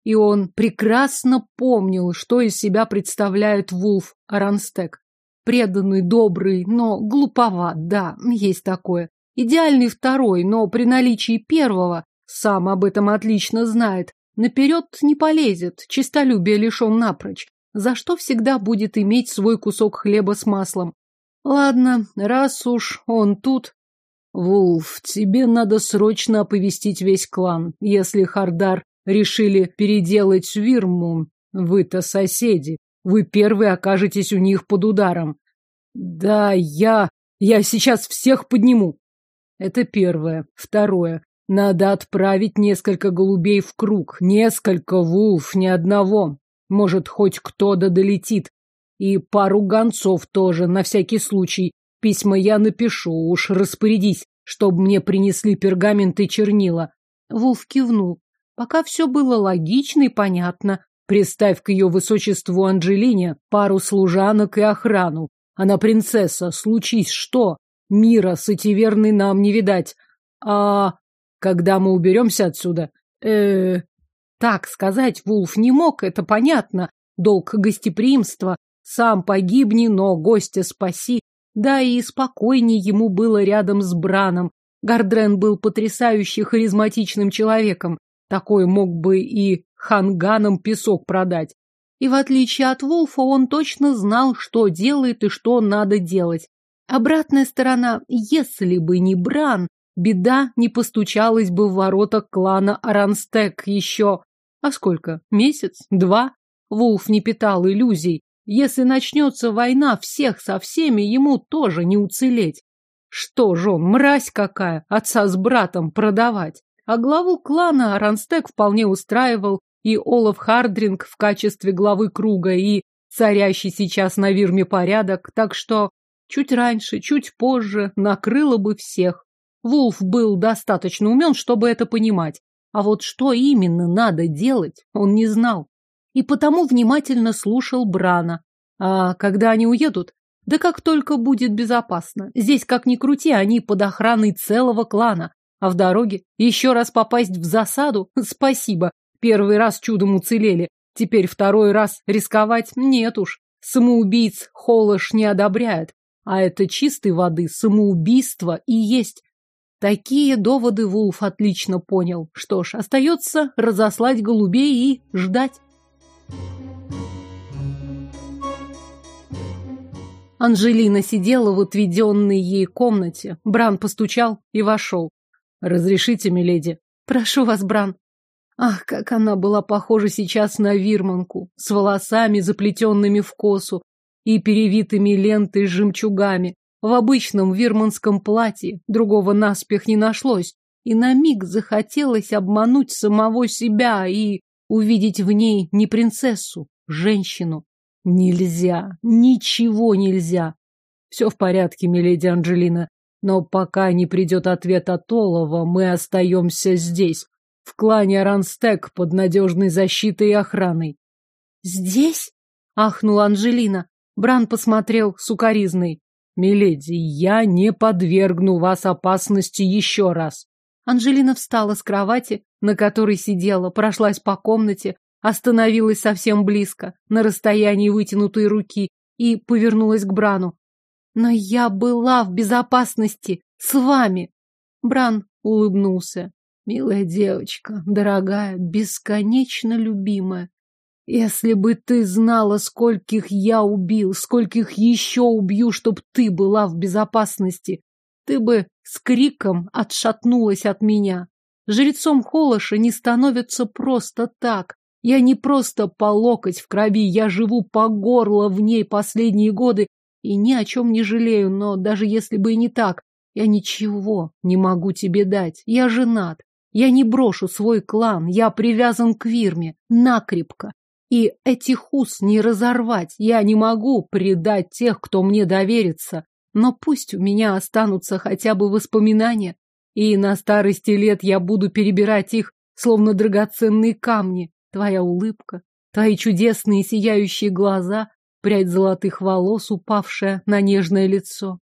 [SPEAKER 3] И он прекрасно помнил, что из себя представляет Вулф Аранстек. Преданный, добрый, но глуповат, да, есть такое. Идеальный второй, но при наличии первого, сам об этом отлично знает, наперед не полезет, чистолюбие лишен напрочь, за что всегда будет иметь свой кусок хлеба с маслом. Ладно, раз уж он тут... Вулф, тебе надо срочно оповестить весь клан. Если Хардар решили переделать Вирму, вы-то соседи. Вы первые окажетесь у них под ударом. Да, я... Я сейчас всех подниму. Это первое. Второе. Надо отправить несколько голубей в круг. Несколько, Вулф, ни одного. Может, хоть кто-то долетит. И пару гонцов тоже, на всякий случай. Письма я напишу, уж распорядись, чтобы мне принесли пергамент и чернила. Вулф кивнул. Пока все было логично и понятно. Приставь к ее высочеству Анджелине пару служанок и охрану. Она принцесса, случись что, мира с этиверной нам не видать. А когда мы уберемся отсюда? э Так сказать Вулф не мог, это понятно. Долг гостеприимства. Сам погибни, но гостя спаси. Да и спокойнее ему было рядом с Браном. Гардрен был потрясающе харизматичным человеком. Такой мог бы и ханганам песок продать. И в отличие от Вулфа, он точно знал, что делает и что надо делать. Обратная сторона, если бы не Бран, беда не постучалась бы в ворота клана Аранстек еще... А сколько? Месяц? Два? Вулф не питал иллюзий. Если начнется война всех со всеми, ему тоже не уцелеть.
[SPEAKER 1] Что ж он, мразь какая, отца с братом продавать. А главу клана Аранстек вполне устраивал и Олаф Хардринг в качестве главы круга, и царящий сейчас на Вирме порядок, так что чуть раньше, чуть позже накрыло бы всех. Вулф был достаточно умен, чтобы это понимать. А вот что именно надо делать, он не знал. И потому внимательно слушал Брана. А когда они уедут? Да как только будет безопасно. Здесь, как ни крути, они под охраной целого клана. А в дороге еще раз попасть в засаду? Спасибо. Первый раз чудом уцелели. Теперь второй раз рисковать нет уж. Самоубийц Холош не одобряет. А это чистой воды самоубийство и есть. Такие доводы Вулф отлично понял. Что ж, остается разослать голубей и ждать. Анжелина сидела в отведенной ей комнате. Бран постучал и вошел. «Разрешите, миледи?» «Прошу вас, Бран». Ах, как она была похожа сейчас на вирманку, с волосами, заплетенными в косу и перевитыми лентой с жемчугами в обычном вирманском платье, другого наспех не нашлось, и на миг захотелось обмануть самого себя и увидеть в ней не принцессу, женщину. Нельзя, ничего нельзя. Все в порядке, миледи Анджелина, но пока не придет ответ от Олова, мы остаемся здесь, в клане Аранстек под надежной защитой и охраной. Здесь? Ахнула Анжелина. Бран посмотрел сукоризной. Миледи, я не подвергну вас опасности еще раз. Анжелина встала с кровати, на которой сидела, прошлась по комнате, остановилась совсем близко, на расстоянии вытянутой руки, и повернулась к Брану. Но я была в безопасности с вами. Бран улыбнулся. Милая девочка, дорогая, бесконечно любимая. Если бы ты знала, скольких я убил, скольких еще убью, чтоб ты была в безопасности, ты бы с криком отшатнулась от меня. Жрецом Холоша не становится просто так. Я не просто по локоть в крови, я живу по горло в ней последние годы и ни о чем не жалею, но даже если бы и не так, я ничего не могу тебе дать. Я женат. Я не брошу свой клан, я привязан к Вирме, накрепко. И этих уз не разорвать. Я не могу предать тех, кто мне доверится. Но пусть у меня останутся хотя бы воспоминания. И на старости лет я буду перебирать их, словно драгоценные камни. Твоя улыбка, твои чудесные сияющие глаза, прядь золотых волос, упавшая на нежное лицо.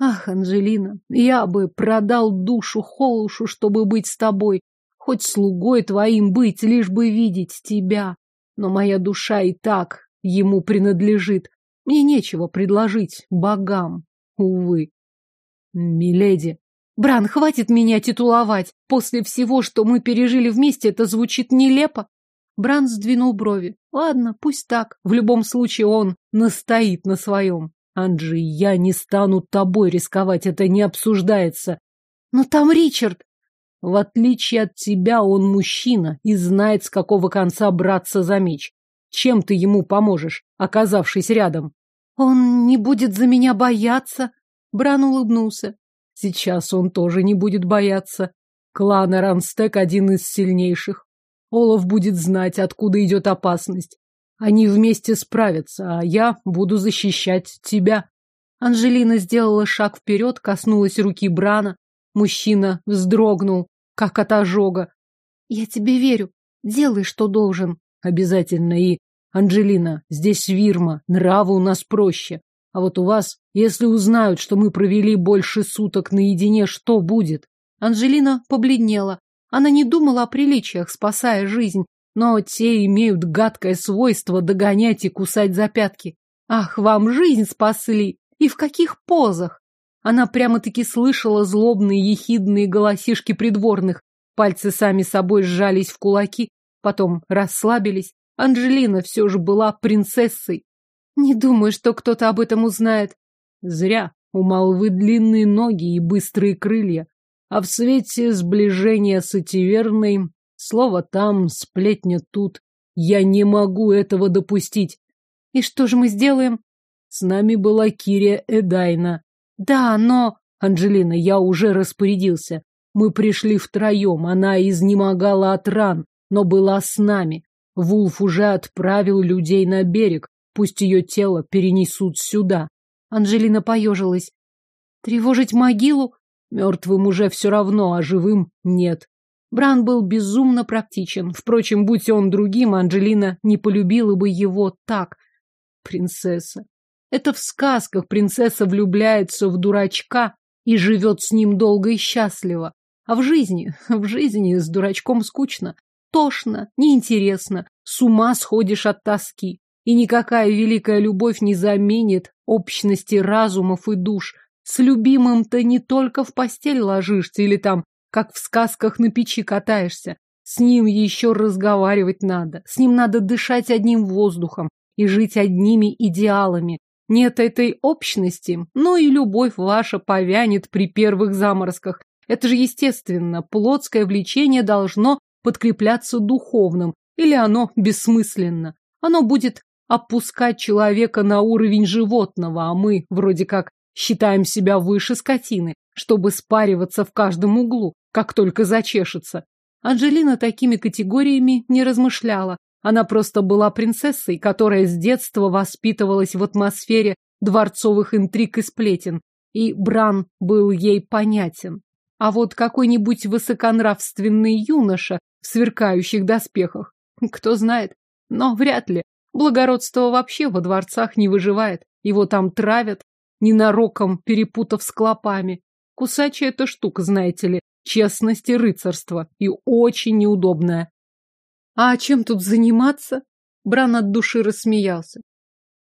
[SPEAKER 1] Ах, Анжелина, я бы продал душу Холушу, чтобы быть с тобой, хоть слугой твоим быть, лишь бы видеть тебя, но моя душа и так ему принадлежит. Мне нечего предложить богам, увы. Миледи. Бран, хватит меня титуловать. После всего, что мы пережили вместе, это звучит нелепо. Бран сдвинул брови. Ладно, пусть так. В любом случае он настоит на своем. Анджи, я не стану тобой рисковать, это не обсуждается. Но там Ричард. В отличие от тебя, он мужчина и знает, с какого конца браться за меч. Чем ты ему поможешь, оказавшись рядом? Он не будет за меня бояться. Бран улыбнулся. Сейчас он тоже не будет бояться. Клан Ранстек один из сильнейших. Олаф будет знать, откуда идет опасность. Они вместе справятся, а я буду защищать тебя. Анжелина сделала шаг вперед, коснулась руки Брана, Мужчина вздрогнул, как от ожога. Я тебе верю. Делай, что должен. Обязательно. И, Анжелина, здесь Вирма, нравы у нас проще. А вот у вас, если узнают, что мы провели больше суток наедине, что будет? Анжелина побледнела. Она не думала о приличиях, спасая жизнь, но те имеют гадкое свойство догонять и кусать за пятки. Ах, вам жизнь спасли! И в каких позах? Она прямо-таки слышала злобные ехидные голосишки придворных. Пальцы сами собой сжались в кулаки, потом расслабились. Анжелина все же была принцессой. Не думаю, что кто-то об этом узнает. Зря. У молвы длинные ноги и быстрые крылья. А в свете сближения с Этиверной слово там, сплетня тут. Я не могу этого допустить. И что же мы сделаем? С нами была Кирия Эдайна. Да, но...
[SPEAKER 2] Анжелина, я уже распорядился. Мы пришли втроем, она изнемогала от ран, но была с нами. Вулф уже отправил людей на берег, пусть ее тело перенесут сюда.
[SPEAKER 3] Анжелина поежилась. Тревожить могилу?
[SPEAKER 2] Мертвым уже все равно, а живым нет.
[SPEAKER 3] Бран был безумно практичен. Впрочем, будь он другим, Анжелина не полюбила бы его так. Принцесса. Это в сказках принцесса влюбляется в дурачка и живет с ним долго и счастливо. А в жизни, в жизни с дурачком скучно, тошно, неинтересно, с ума сходишь от тоски. И никакая великая любовь не заменит общности разумов и душ. С любимым-то не только в постель ложишься или там, как в сказках на печи катаешься. С ним еще разговаривать надо, с ним надо дышать одним воздухом и жить одними идеалами. Нет этой общности, но и любовь ваша повянет при первых заморозках. Это же естественно, плотское влечение должно подкрепляться духовным, или оно бессмысленно. Оно будет опускать человека на уровень животного, а мы вроде как считаем себя выше скотины, чтобы спариваться в каждом углу, как только зачешется. Анжелина такими категориями не размышляла. Она просто была принцессой, которая с детства воспитывалась в атмосфере дворцовых интриг и сплетен, и Бран был ей понятен. А вот какой-нибудь высоконравственный юноша в сверкающих доспехах, кто знает, но вряд ли. Благородство вообще во дворцах не выживает. Его там травят, ненароком перепутав с клопами. Кусачая эта штука, знаете ли, честность и рыцарство, и очень неудобная. А чем тут заниматься? Бран от души рассмеялся.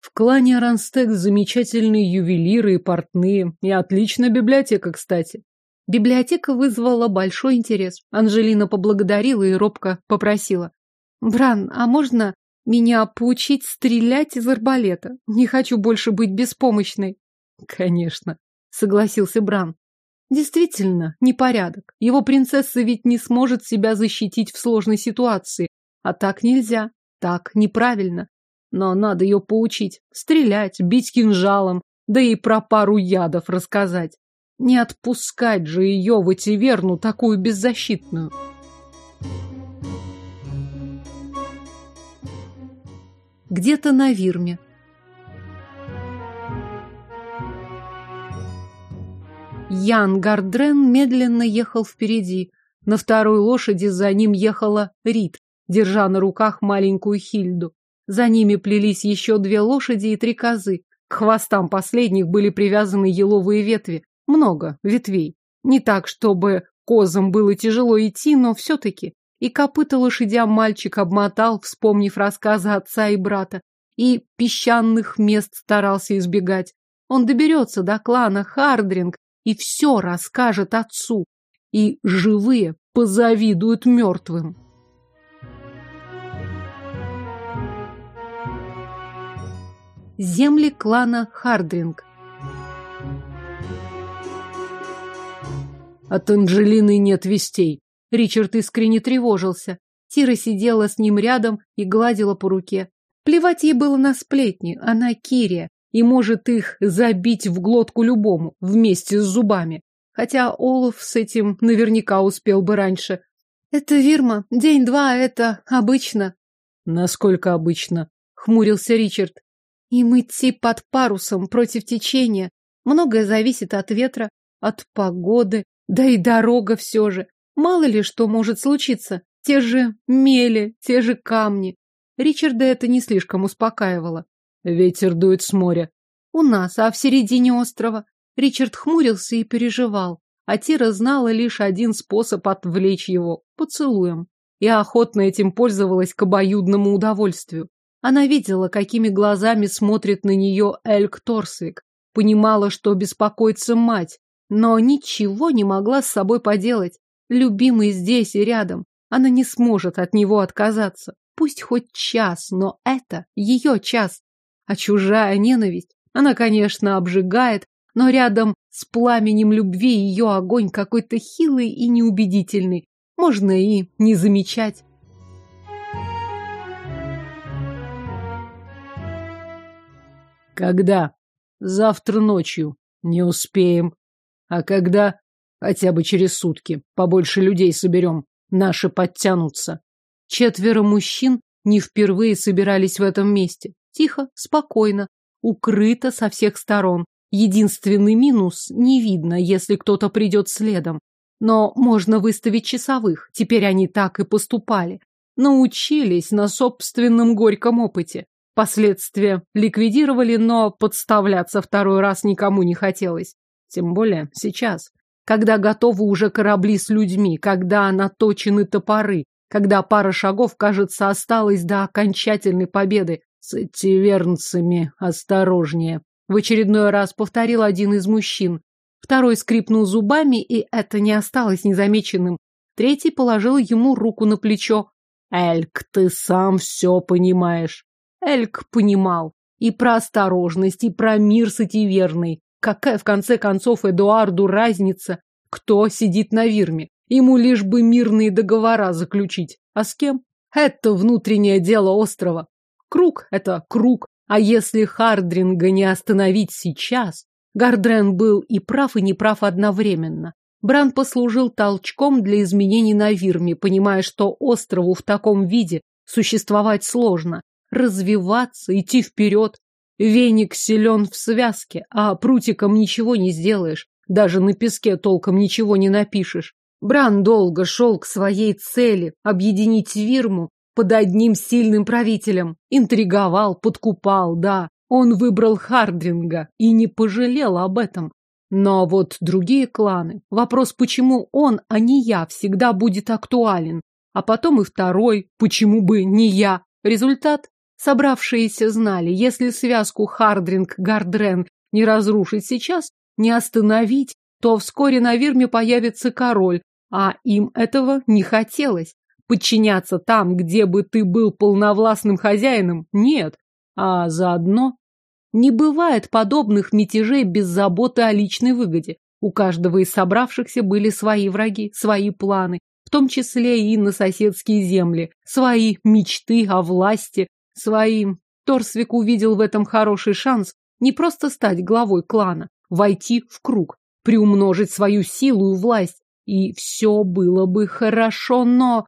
[SPEAKER 3] В клане Аранстек замечательные ювелиры и портные, и отличная библиотека, кстати. Библиотека вызвала большой интерес. Анжелина поблагодарила и робко попросила. «Бран, а можно меня поучить стрелять из арбалета? Не хочу больше быть беспомощной». «Конечно», — согласился Бран. Действительно, непорядок. Его принцесса ведь не сможет себя защитить в сложной ситуации. А так нельзя. Так неправильно. Но надо ее поучить. Стрелять, бить кинжалом, да и про пару ядов рассказать. Не отпускать же ее в Этиверну, такую беззащитную. Где-то на Вирме. Ян Гардрен медленно ехал впереди. На второй лошади за ним ехала Рит, держа на руках маленькую Хильду. За ними плелись еще две лошади и три козы. К хвостам последних были привязаны еловые ветви. Много ветвей. Не так, чтобы козам было тяжело идти, но все-таки. И копыта лошадям мальчик обмотал, вспомнив рассказы отца и брата. И песчаных мест старался избегать. Он доберется до клана Хардринг и все расскажет отцу. И живые позавидуют мертвым. Земли клана Хардринг От Анжелины нет вестей. Ричард искренне тревожился. Тира сидела с ним рядом и гладила по руке. Плевать ей было на сплетни, она Кирия, и может их забить в глотку любому, вместе с зубами. Хотя Олаф с этим наверняка успел бы раньше. Это Вирма, день-два, это обычно.
[SPEAKER 2] Насколько обычно? Хмурился Ричард.
[SPEAKER 3] Им идти под парусом против течения. Многое зависит от ветра, от погоды, да и дорога все же. Мало ли что может случиться. Те же мели, те же камни. Ричарда это не слишком успокаивало.
[SPEAKER 2] Ветер дует с моря.
[SPEAKER 3] У нас, а в середине острова. Ричард хмурился и переживал. А Тира знала лишь один способ отвлечь его – поцелуем. И охотно этим пользовалась к обоюдному удовольствию. Она видела, какими глазами смотрит на нее Эльк Торсвик. Понимала, что беспокоится мать, но ничего не могла с собой поделать. Любимый здесь и рядом. Она не сможет от него отказаться. Пусть хоть час, но это ее час. А чужая ненависть, она, конечно, обжигает, но рядом с пламенем любви ее огонь какой-то хилый и неубедительный. Можно и не замечать.
[SPEAKER 2] Когда? Завтра ночью. Не успеем. А когда? Хотя бы через сутки. Побольше людей соберем. Наши подтянутся.
[SPEAKER 1] Четверо мужчин не впервые собирались в этом месте. Тихо, спокойно, укрыто со всех сторон. Единственный минус – не видно, если кто-то придет следом. Но можно выставить часовых. Теперь они так и поступали. Научились на собственном горьком опыте. Последствия ликвидировали, но подставляться второй раз никому не хотелось. Тем более сейчас, когда готовы уже корабли с людьми, когда наточены топоры, когда пара шагов, кажется, осталась до окончательной победы. С тивернцами осторожнее. В очередной раз повторил один из мужчин. Второй скрипнул зубами, и это не осталось незамеченным. Третий положил ему руку на плечо. «Эльк, ты сам все понимаешь». Эльк понимал. И про осторожность, и про мир сативерный. Какая, в конце концов, Эдуарду разница, кто сидит на Вирме? Ему лишь бы мирные договора заключить. А с кем? Это внутреннее дело острова. Круг — это круг. А если Хардринга не остановить сейчас? Гардрен был и прав, и неправ одновременно. Бран послужил толчком для изменений на Вирме, понимая, что острову в таком виде существовать сложно. Развиваться, идти вперед. Веник силен в связке, а прутиком ничего не сделаешь. Даже на песке толком ничего не напишешь. Бран долго шел к своей цели – объединить Вирму под одним сильным правителем. Интриговал, подкупал, да. Он выбрал Хардринга и не пожалел об этом. Но вот другие кланы. Вопрос, почему он, а не я, всегда будет актуален. А потом и второй, почему бы не я. Результат? Собравшиеся знали, если связку Хардринг-Гардрен не разрушить сейчас, не остановить, то вскоре на Вирме появится король, а им этого не хотелось. Подчиняться там, где бы ты был полновластным хозяином, нет. А заодно не бывает подобных мятежей без заботы о личной выгоде. У каждого из собравшихся были свои враги, свои планы, в том числе и на соседские земли, свои мечты о власти, свои. Торсвик увидел в этом хороший шанс не просто стать главой клана, войти в круг, приумножить свою силу и власть, и все было бы хорошо, но...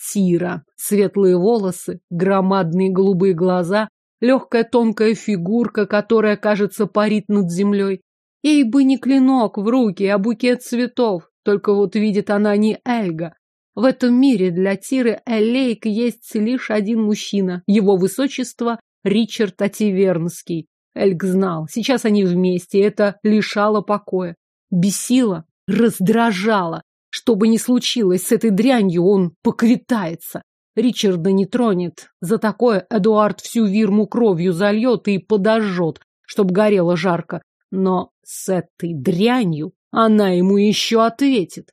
[SPEAKER 1] Тира, светлые волосы, громадные голубые глаза, легкая тонкая фигурка, которая, кажется, парит над землей. Ей бы не клинок в руки, а букет цветов, только вот видит она не Эльга. В этом мире для Тиры Элейк есть лишь один мужчина, его высочество Ричард Ативернский. Эльг знал, сейчас они вместе, это лишало покоя, бесило, раздражало. Что бы ни случилось с этой дрянью, он поквитается. Ричарда не тронет. За такое Эдуард всю Вирму кровью зальет и подожжет, чтоб горело жарко. Но с этой дрянью она ему еще ответит.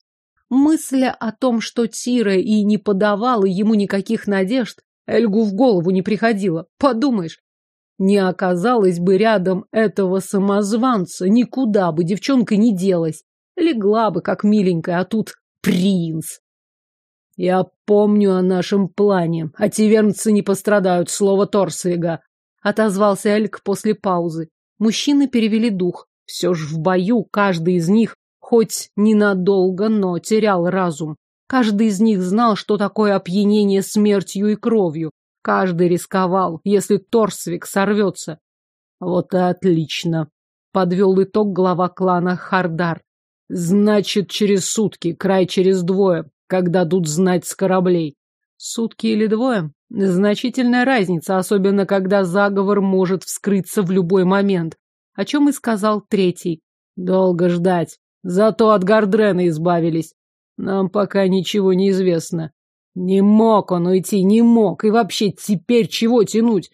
[SPEAKER 1] Мысля о том, что Тира и не подавала ему никаких надежд, Эльгу в голову не приходила. Подумаешь, не оказалось бы рядом этого самозванца, никуда бы девчонка не делась. Легла бы, как миленькая, а тут принц. Я помню о нашем плане, а тивернцы не пострадают, слово Торсвига. Отозвался Эльк после паузы. Мужчины перевели дух. Все ж в бою каждый из них, хоть ненадолго, но терял разум. Каждый из них знал, что такое опьянение смертью и кровью. Каждый рисковал, если Торсвик сорвется. Вот и отлично. Подвел итог глава клана Хардар. Значит, через сутки, край через двое, когда дадут знать с кораблей. Сутки или двое? Значительная разница, особенно когда заговор может вскрыться в любой момент. О чем и сказал третий. Долго ждать. Зато от Гардрена избавились. Нам пока ничего не известно. Не мог он уйти, не мог. И вообще, теперь чего тянуть?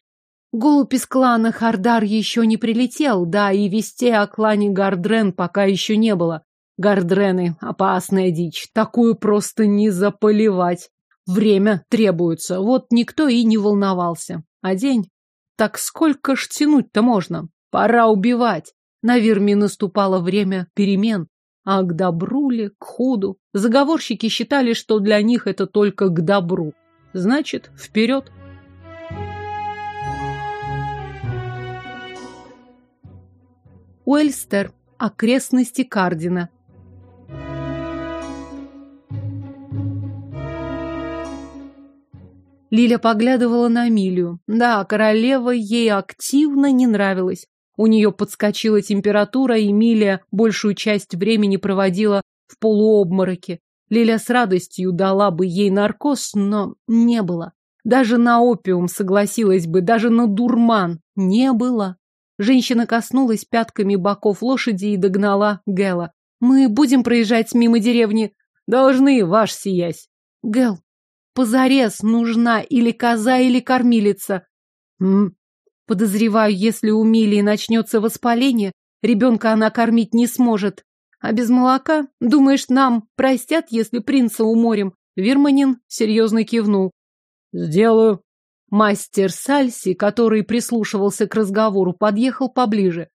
[SPEAKER 1] Голубь из клана Хардар еще не прилетел, да и вести о клане Гардрен пока еще не было. Гардрены — опасная дичь, такую просто не заполивать. Время требуется, вот никто и не волновался. А день? Так сколько ж тянуть-то можно? Пора убивать. На Верме наступало время перемен. А к добру ли, к худу? Заговорщики считали, что для них это только к добру. Значит, вперед. Уэльстер, окрестности Кардина. Лиля поглядывала на Милию. Да, королева ей активно не нравилась. У нее подскочила температура, и Милия большую часть времени проводила в полуобмороке. Лиля с радостью дала бы ей наркоз, но не было. Даже на опиум согласилась бы, даже на дурман. Не было. Женщина коснулась пятками боков лошади и догнала Гэла. «Мы будем проезжать мимо деревни?» «Должны, ваш сиясь». «Гэл, позарез нужна или коза, или кормилица». «М?» «Подозреваю, если у Милии начнется воспаление, ребенка она кормить не сможет. А без молока, думаешь, нам простят, если принца уморим? Вирманин серьезно кивнул. Сделаю. Мастер Сальси, который прислушивался к разговору, подъехал поближе.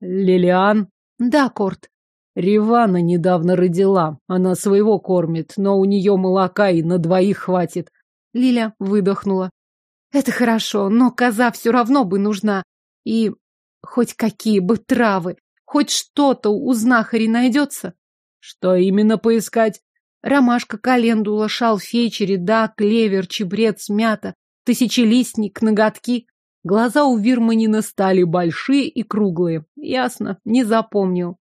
[SPEAKER 1] Лилиан? Да, Корт. Ривана недавно родила. Она своего кормит, но у нее молока и на двоих хватит. Лиля выдохнула. Это хорошо, но коза все равно бы нужна. И хоть какие бы травы. Хоть что-то у знахари найдется? Что именно поискать? Ромашка, календула, шалфей, череда, клевер, чебрец, мята, тысячелистник, ноготки. Глаза у Вирманина стали большие и круглые. Ясно, не запомнил.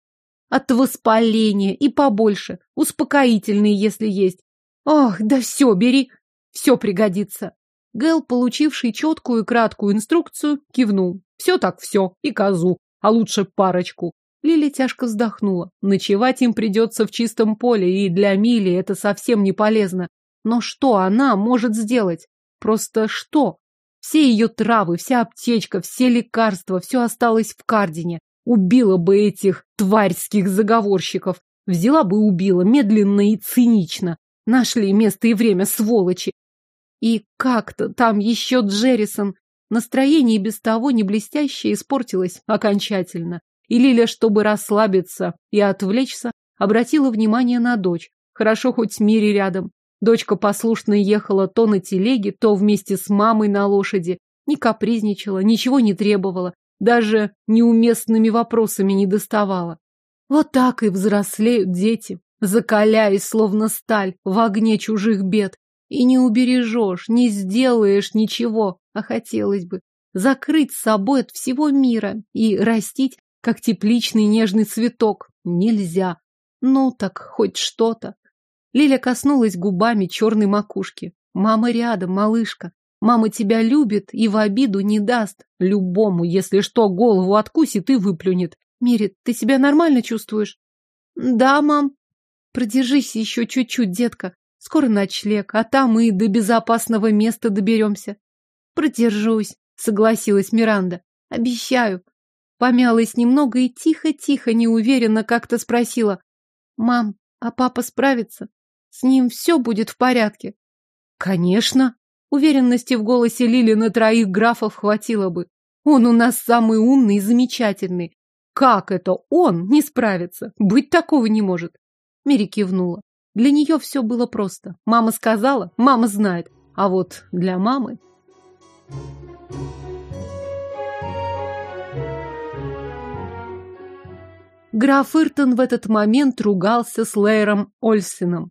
[SPEAKER 1] От воспаления и побольше. Успокоительные, если есть. Ох, да все, бери. Все пригодится. Гэл, получивший четкую и краткую инструкцию, кивнул. Все так все, и козу а лучше парочку. Лили тяжко вздохнула. Ночевать им придется в чистом поле, и для Мили это совсем не полезно. Но что она может сделать? Просто что? Все ее травы, вся аптечка, все лекарства, все осталось в Кардине. Убила бы этих тварьских заговорщиков. Взяла бы убила, медленно и цинично. Нашли место и время, сволочи. И как-то там еще Джеррисон Настроение без того не блестящее испортилось окончательно. И Лиля, чтобы расслабиться и отвлечься, обратила внимание на дочь. Хорошо хоть Мири рядом. Дочка послушно ехала то на телеге, то вместе с мамой на лошади. Не капризничала, ничего не требовала, даже неуместными вопросами не доставала. Вот так и взрослеют дети, закаляясь, словно сталь, в огне чужих бед. И не убережешь, не сделаешь ничего, а хотелось бы. Закрыть собой от всего мира и растить, как тепличный нежный цветок. Нельзя. Ну так хоть что-то. Лиля коснулась губами черной макушки. Мама рядом, малышка. Мама тебя любит и в обиду не даст. Любому, если что, голову откусит и выплюнет. Мирит, ты себя нормально чувствуешь? Да, мам. Продержись еще чуть-чуть, детка. Скоро ночлег, а там и до безопасного места доберемся. Продержусь, согласилась Миранда. Обещаю. Помялась немного и тихо-тихо, неуверенно как-то спросила. Мам, а папа справится? С ним все будет в порядке? Конечно. Уверенности в голосе Лили на троих графов хватило бы. Он у нас самый умный и замечательный. Как это он не справится? Быть такого не может. Мири кивнула. Для нее все было просто. Мама сказала, мама знает. А вот для мамы... Граф Иртон в этот момент ругался с Лейером Ольсином.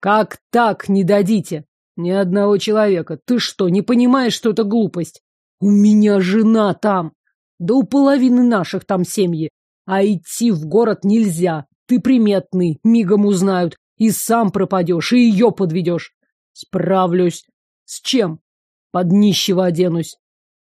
[SPEAKER 1] «Как так не дадите? Ни одного человека. Ты что, не понимаешь, что это глупость? У меня жена там. Да у половины наших там семьи. А идти в город нельзя. Ты приметный, мигом узнают. И сам пропадешь, и ее подведешь. Справлюсь. С чем? Под нищего оденусь.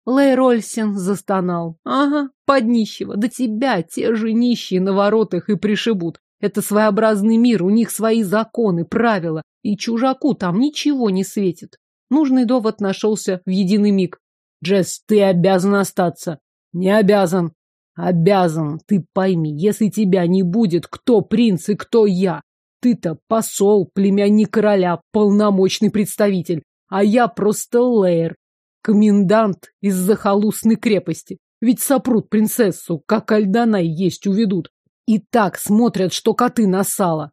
[SPEAKER 1] Лейрольсен застонал. Ага, под нищего. Да тебя те же нищие на воротах и пришибут. Это своеобразный мир, у них свои законы, правила. И чужаку там ничего не светит. Нужный довод нашелся в единый миг. Джесс, ты обязан остаться. Не обязан. Обязан. Ты пойми, если тебя не будет, кто принц и кто я. Ты-то посол, племянник короля, полномочный представитель, а я просто лейер, комендант из захолустной крепости. Ведь сопрут принцессу, как Альдана и есть уведут. И так смотрят, что коты на сало.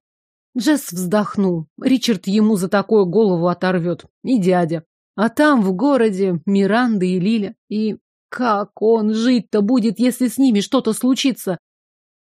[SPEAKER 1] Джесс вздохнул. Ричард ему за такое голову оторвет. И дядя. А там, в городе, Миранда и Лиля. И как он жить-то будет, если с ними что-то случится?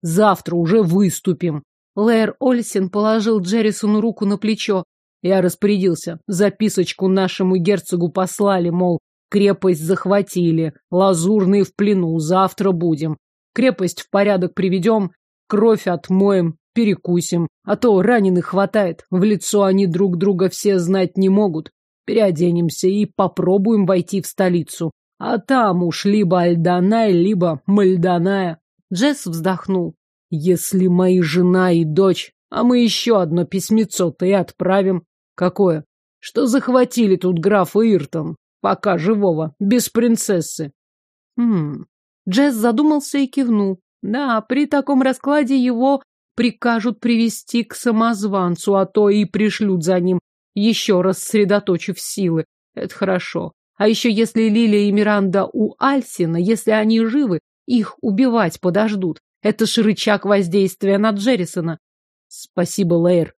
[SPEAKER 2] Завтра уже выступим.
[SPEAKER 3] Лэр Ольсин положил Джеррисону руку на плечо.
[SPEAKER 2] Я распорядился. Записочку нашему герцогу послали, мол, крепость захватили, лазурные в плену, завтра будем. Крепость в порядок приведем, кровь отмоем, перекусим. А то раненых хватает, в лицо они друг друга все знать не могут. Переоденемся и попробуем войти в столицу. А там уж либо Альданай, либо Мальданая.
[SPEAKER 3] Джесс вздохнул.
[SPEAKER 2] Если мои жена и дочь, а мы еще одно письмецо-то и отправим. Какое? Что захватили тут графа Иртон, пока живого, без принцессы.
[SPEAKER 3] Хм. Джесс задумался и кивнул. Да, при таком раскладе его прикажут привести к самозванцу, а то и пришлют за ним, еще раз сосредоточив силы. Это хорошо. А еще если Лилия и Миранда у Альсина, если они живы, их убивать подождут. Это ж рычаг воздействия на Джеррисона.
[SPEAKER 2] Спасибо, Лейр.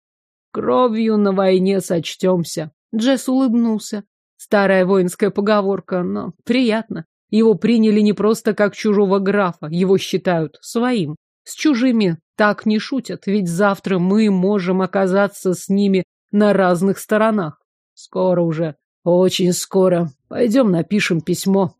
[SPEAKER 2] Кровью на войне сочтемся.
[SPEAKER 3] Джесс улыбнулся. Старая воинская поговорка, но приятно. Его приняли не просто как чужого графа, его считают своим. С чужими так не шутят, ведь завтра мы можем оказаться с ними на разных сторонах.
[SPEAKER 2] Скоро уже, очень скоро. Пойдем напишем письмо.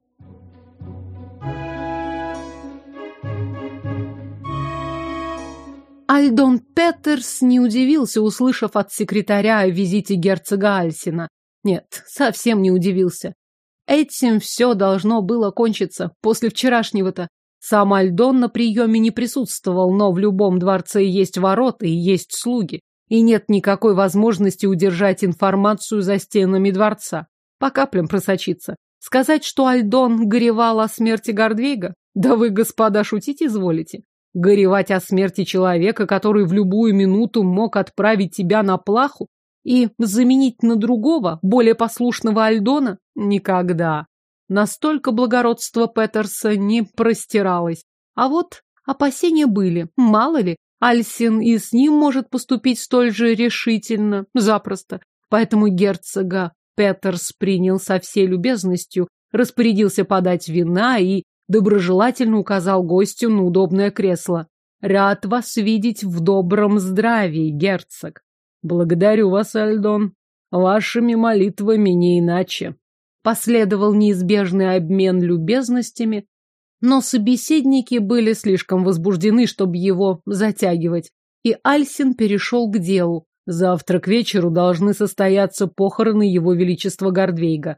[SPEAKER 3] Альдон Петерс не удивился, услышав от секретаря о визите герцога Альсина. Нет, совсем не удивился. Этим все должно было кончиться после вчерашнего-то. Сам Альдон на приеме не присутствовал, но в любом дворце есть ворота и есть слуги, и нет никакой возможности удержать информацию за стенами дворца. По каплям просочиться. Сказать, что Альдон горевал о смерти Гордвейга? Да вы, господа, шутить изволите. Горевать о смерти человека, который в любую минуту мог отправить тебя на плаху и заменить на другого, более послушного Альдона? Никогда. Настолько благородство Петерса не простиралось. А вот опасения были. Мало ли, Альсин и с ним может поступить столь же решительно, запросто. Поэтому герцога Петерс принял со всей любезностью, распорядился подать вина и доброжелательно указал гостю на удобное кресло. «Рад вас видеть в добром здравии, герцог».
[SPEAKER 2] «Благодарю вас, Альдон. Вашими молитвами не иначе».
[SPEAKER 3] Последовал неизбежный обмен любезностями, но собеседники были слишком возбуждены, чтобы его затягивать, и Альсин перешел к делу. Завтра к вечеру должны состояться похороны его величества Гордвейга.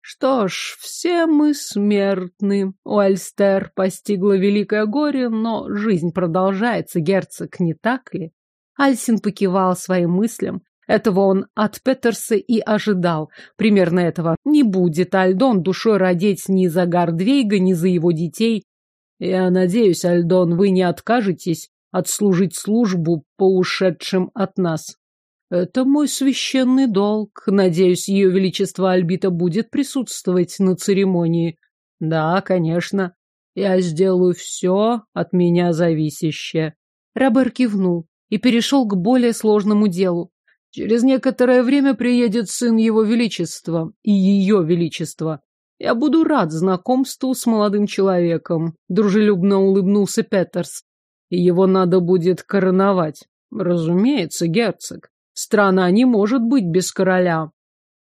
[SPEAKER 3] Что ж, все мы смертны. У Альстер постигло великое горе, но жизнь продолжается, герцог, не так ли? Альсин покивал своим мыслям. Этого он от Петерса и ожидал. Примерно этого. Не будет Альдон душой родить ни за Гардвейга, ни за его детей.
[SPEAKER 2] Я надеюсь, Альдон, вы не откажетесь отслужить службу по ушедшим от нас.
[SPEAKER 3] Это мой священный долг. Надеюсь, ее величество Альбита будет присутствовать на церемонии.
[SPEAKER 2] Да, конечно. Я сделаю все от меня зависящее.
[SPEAKER 3] Робер кивнул и перешел к более сложному делу.
[SPEAKER 2] Через некоторое время приедет сын его величества и ее величества. Я буду рад знакомству с молодым человеком, дружелюбно улыбнулся Петерс. И его надо будет короновать. Разумеется, герцог. Страна не может быть без короля.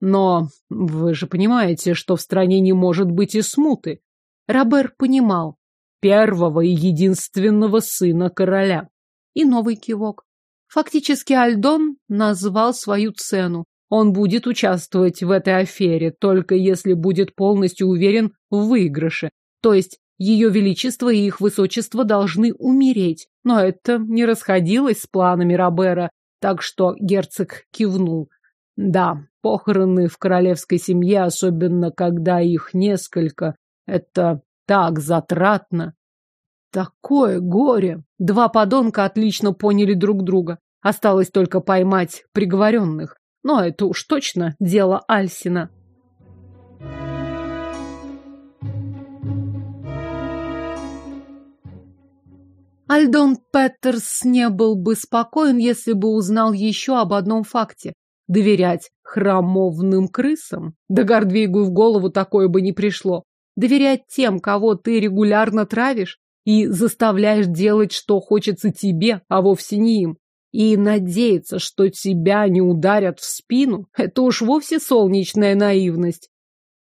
[SPEAKER 2] Но вы же понимаете, что в стране не может быть и смуты.
[SPEAKER 3] Робер понимал.
[SPEAKER 2] Первого и единственного сына короля.
[SPEAKER 3] И новый кивок. Фактически Альдон назвал свою цену. Он будет участвовать в этой афере, только если будет полностью уверен в выигрыше. То есть ее величество и их высочество должны умереть. Но это не расходилось с планами Робера, так что герцог кивнул. Да, похороны в королевской семье, особенно когда их несколько, это так затратно. Такое горе! Два подонка отлично поняли друг друга. Осталось только поймать приговоренных. Но это уж точно дело Альсина. Альдон Петерс не был бы спокоен, если бы узнал еще об одном факте. Доверять храмовным крысам? Да Гордвейгу в голову такое бы не пришло. Доверять тем, кого ты регулярно травишь?
[SPEAKER 1] И заставляешь делать, что хочется тебе, а вовсе не им. И надеяться, что тебя не ударят в спину, это уж вовсе солнечная наивность.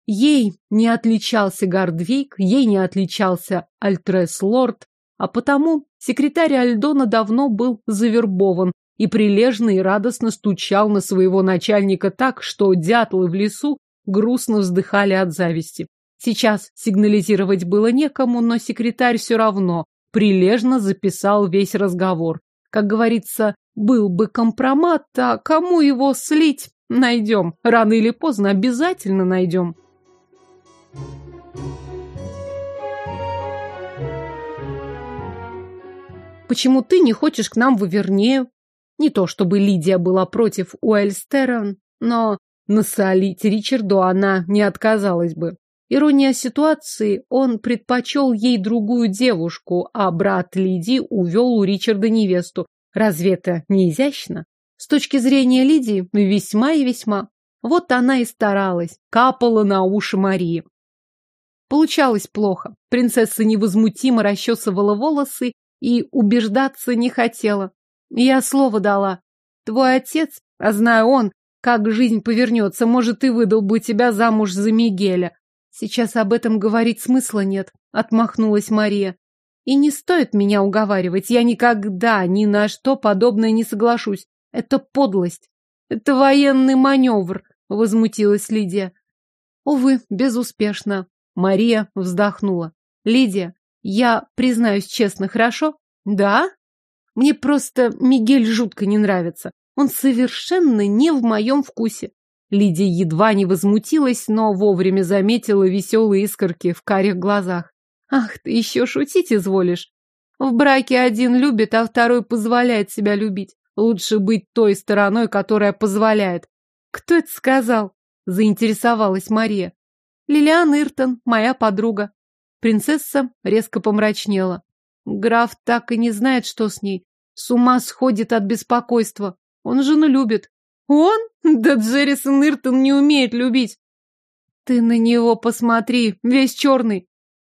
[SPEAKER 1] Ей не отличался Гардвейк, ей не отличался Альтрес Лорд, а потому секретарь Альдона давно был завербован и прилежно и радостно стучал на своего начальника так, что дятлы в лесу грустно вздыхали от зависти. Сейчас сигнализировать было некому, но секретарь все равно прилежно записал весь разговор. Как говорится, был бы компромат, а кому его слить? Найдем. Рано или поздно обязательно найдем. Почему ты не хочешь к нам в Ивернею? Не то чтобы Лидия была против Уэльстера, но насолить Ричарду она не отказалась бы. Ирония ситуации, он предпочел ей другую девушку, а брат Лидии увел у Ричарда невесту. Разве это не изящно? С точки зрения Лидии, весьма и весьма. Вот она и старалась, капала на уши Марии. Получалось плохо. Принцесса невозмутимо расчесывала волосы и убеждаться не хотела. Я слово дала. Твой отец, а знаю он, как жизнь повернется, может, и выдал бы тебя замуж за Мигеля. Сейчас об этом говорить смысла нет, отмахнулась Мария. И не стоит меня уговаривать, я никогда ни на что подобное не соглашусь. Это подлость. Это военный маневр, возмутилась Лидия. Увы, безуспешно. Мария вздохнула. Лидия, я признаюсь честно, хорошо? Да? Мне просто Мигель жутко не нравится. Он совершенно не в моем вкусе. Лидия едва не возмутилась, но вовремя заметила веселые искорки в карих глазах. Ах, ты еще шутить изволишь. В браке один любит, а второй позволяет себя любить. Лучше быть той стороной, которая позволяет. Кто это сказал? Заинтересовалась Мария. Лилиан Иртон, моя подруга. Принцесса резко помрачнела. Граф так и не знает, что с ней. С ума сходит от беспокойства. Он жену любит. Он? Да Джеррисон Иртон не умеет любить. Ты на него посмотри, весь черный.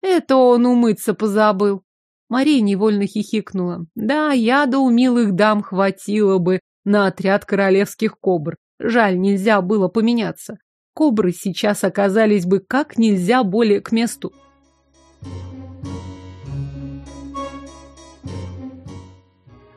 [SPEAKER 1] Это он умыться позабыл. Мария невольно хихикнула. Да, яда у милых дам хватило бы на отряд королевских кобр. Жаль, нельзя было поменяться. Кобры сейчас оказались бы как нельзя более к месту.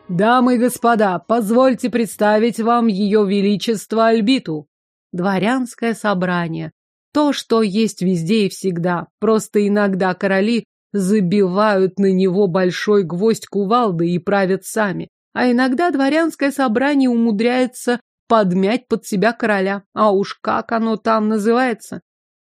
[SPEAKER 2] Дамы и господа, позвольте представить вам ее величество Альбиту.
[SPEAKER 1] Дворянское собрание. То, что есть везде и всегда. Просто иногда короли забивают на него большой гвоздь кувалды и правят сами. А иногда дворянское собрание умудряется подмять под себя короля. А уж как оно там называется?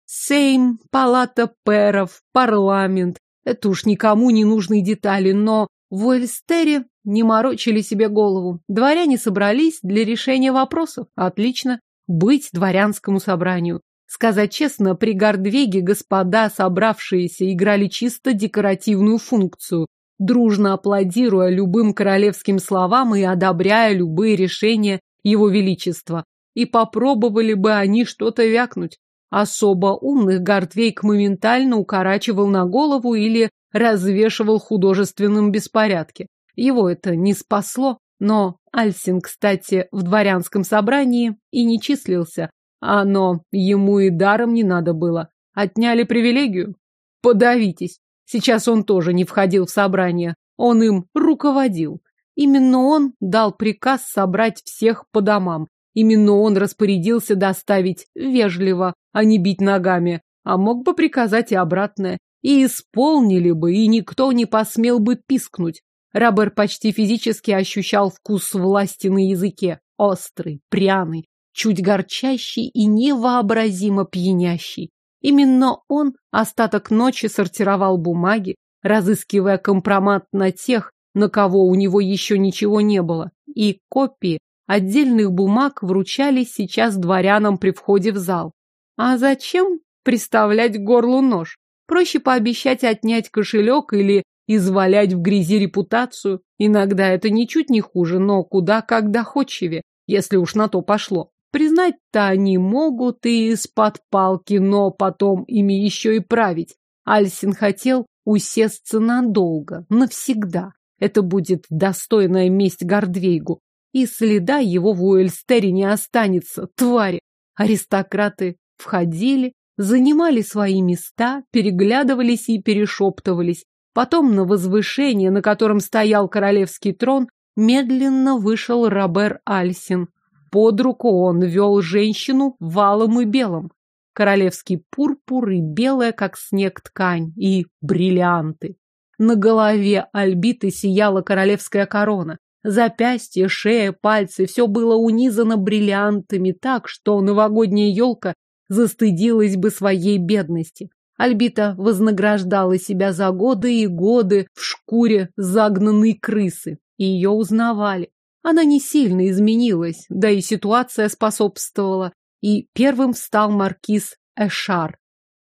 [SPEAKER 1] Сейм, палата перов, парламент. Это уж никому не нужные детали, но в Уэльстере не морочили себе голову. Дворяне собрались для решения вопросов. Отлично. Быть дворянскому собранию. Сказать честно, при Гордвеге господа, собравшиеся, играли чисто декоративную функцию, дружно аплодируя любым королевским словам и одобряя любые решения его величества. И попробовали бы они что-то вякнуть. Особо умных Гардвейк моментально укорачивал на голову или развешивал художественном беспорядке. Его это не спасло, но Альсин, кстати, в дворянском собрании и не числился. А но ему и даром не надо было. Отняли привилегию? Подавитесь. Сейчас он тоже не входил в собрание. Он им руководил. Именно он дал приказ собрать всех по домам. Именно он распорядился доставить вежливо, а не бить ногами. А мог бы приказать и обратное. И исполнили бы, и никто не посмел бы пискнуть. Рабер почти физически ощущал вкус власти на языке. Острый, пряный, чуть горчащий и невообразимо пьянящий. Именно он остаток ночи сортировал бумаги, разыскивая компромат на тех, на кого у него еще ничего не было. И копии отдельных бумаг вручались сейчас дворянам при входе в зал. А зачем приставлять к горлу нож? Проще пообещать отнять кошелек или извалять в грязи репутацию. Иногда это ничуть не хуже, но куда как доходчивее, если уж на то пошло. Признать-то они могут и из-под палки, но потом ими еще и править. Альсин хотел усесться надолго, навсегда. Это будет достойная месть Гордвейгу. И следа его в Уэльстере не останется, твари. Аристократы входили, занимали свои места, переглядывались и перешептывались. Потом на возвышение, на котором стоял королевский трон, медленно вышел Робер Альсин. Под руку он вел женщину валом и белым. Королевский пурпур и белая, как снег, ткань, и бриллианты. На голове Альбиты сияла королевская корона. Запястье, шея, пальцы – все было унизано бриллиантами так, что новогодняя елка застыдилась бы своей бедности. Альбита вознаграждала себя за годы и годы в шкуре загнанной крысы, и ее узнавали. Она не сильно изменилась, да и ситуация способствовала, и первым встал маркиз Эшар.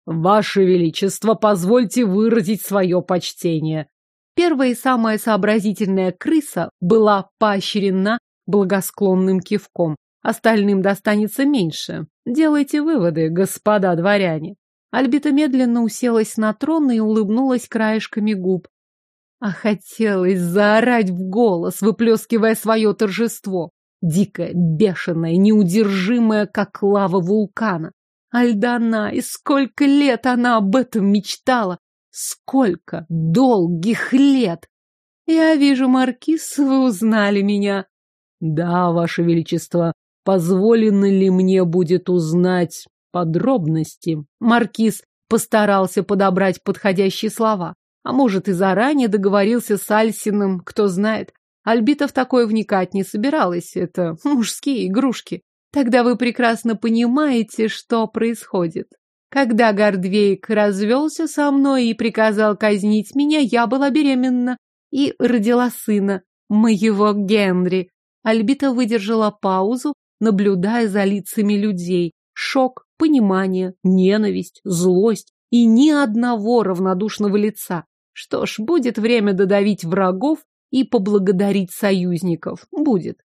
[SPEAKER 1] «Ваше Величество, позвольте выразить свое почтение». Первая и самая сообразительная крыса была поощрена благосклонным кивком. Остальным достанется меньше. Делайте выводы, господа дворяне. Альбита медленно уселась на трон и улыбнулась краешками губ. А хотелось заорать в голос, выплескивая свое торжество. Дикое, бешеное, неудержимое, как лава вулкана. Альдана, и сколько лет она об этом мечтала! Сколько долгих лет! Я вижу, Маркиз, вы узнали меня. Да, Ваше Величество, позволено ли мне будет узнать подробности? Маркиз постарался подобрать подходящие слова. А может, и заранее договорился с Альсиным, кто знает. Альбита в такое вникать не собиралась, это мужские игрушки. Тогда вы прекрасно понимаете, что происходит. Когда Гордвейк развелся со мной и приказал казнить меня, я была беременна и родила сына, моего Генри. Альбита выдержала паузу, наблюдая за лицами людей. Шок, понимание, ненависть, злость и ни одного равнодушного лица. Что ж, будет время додавить врагов и поблагодарить союзников. Будет.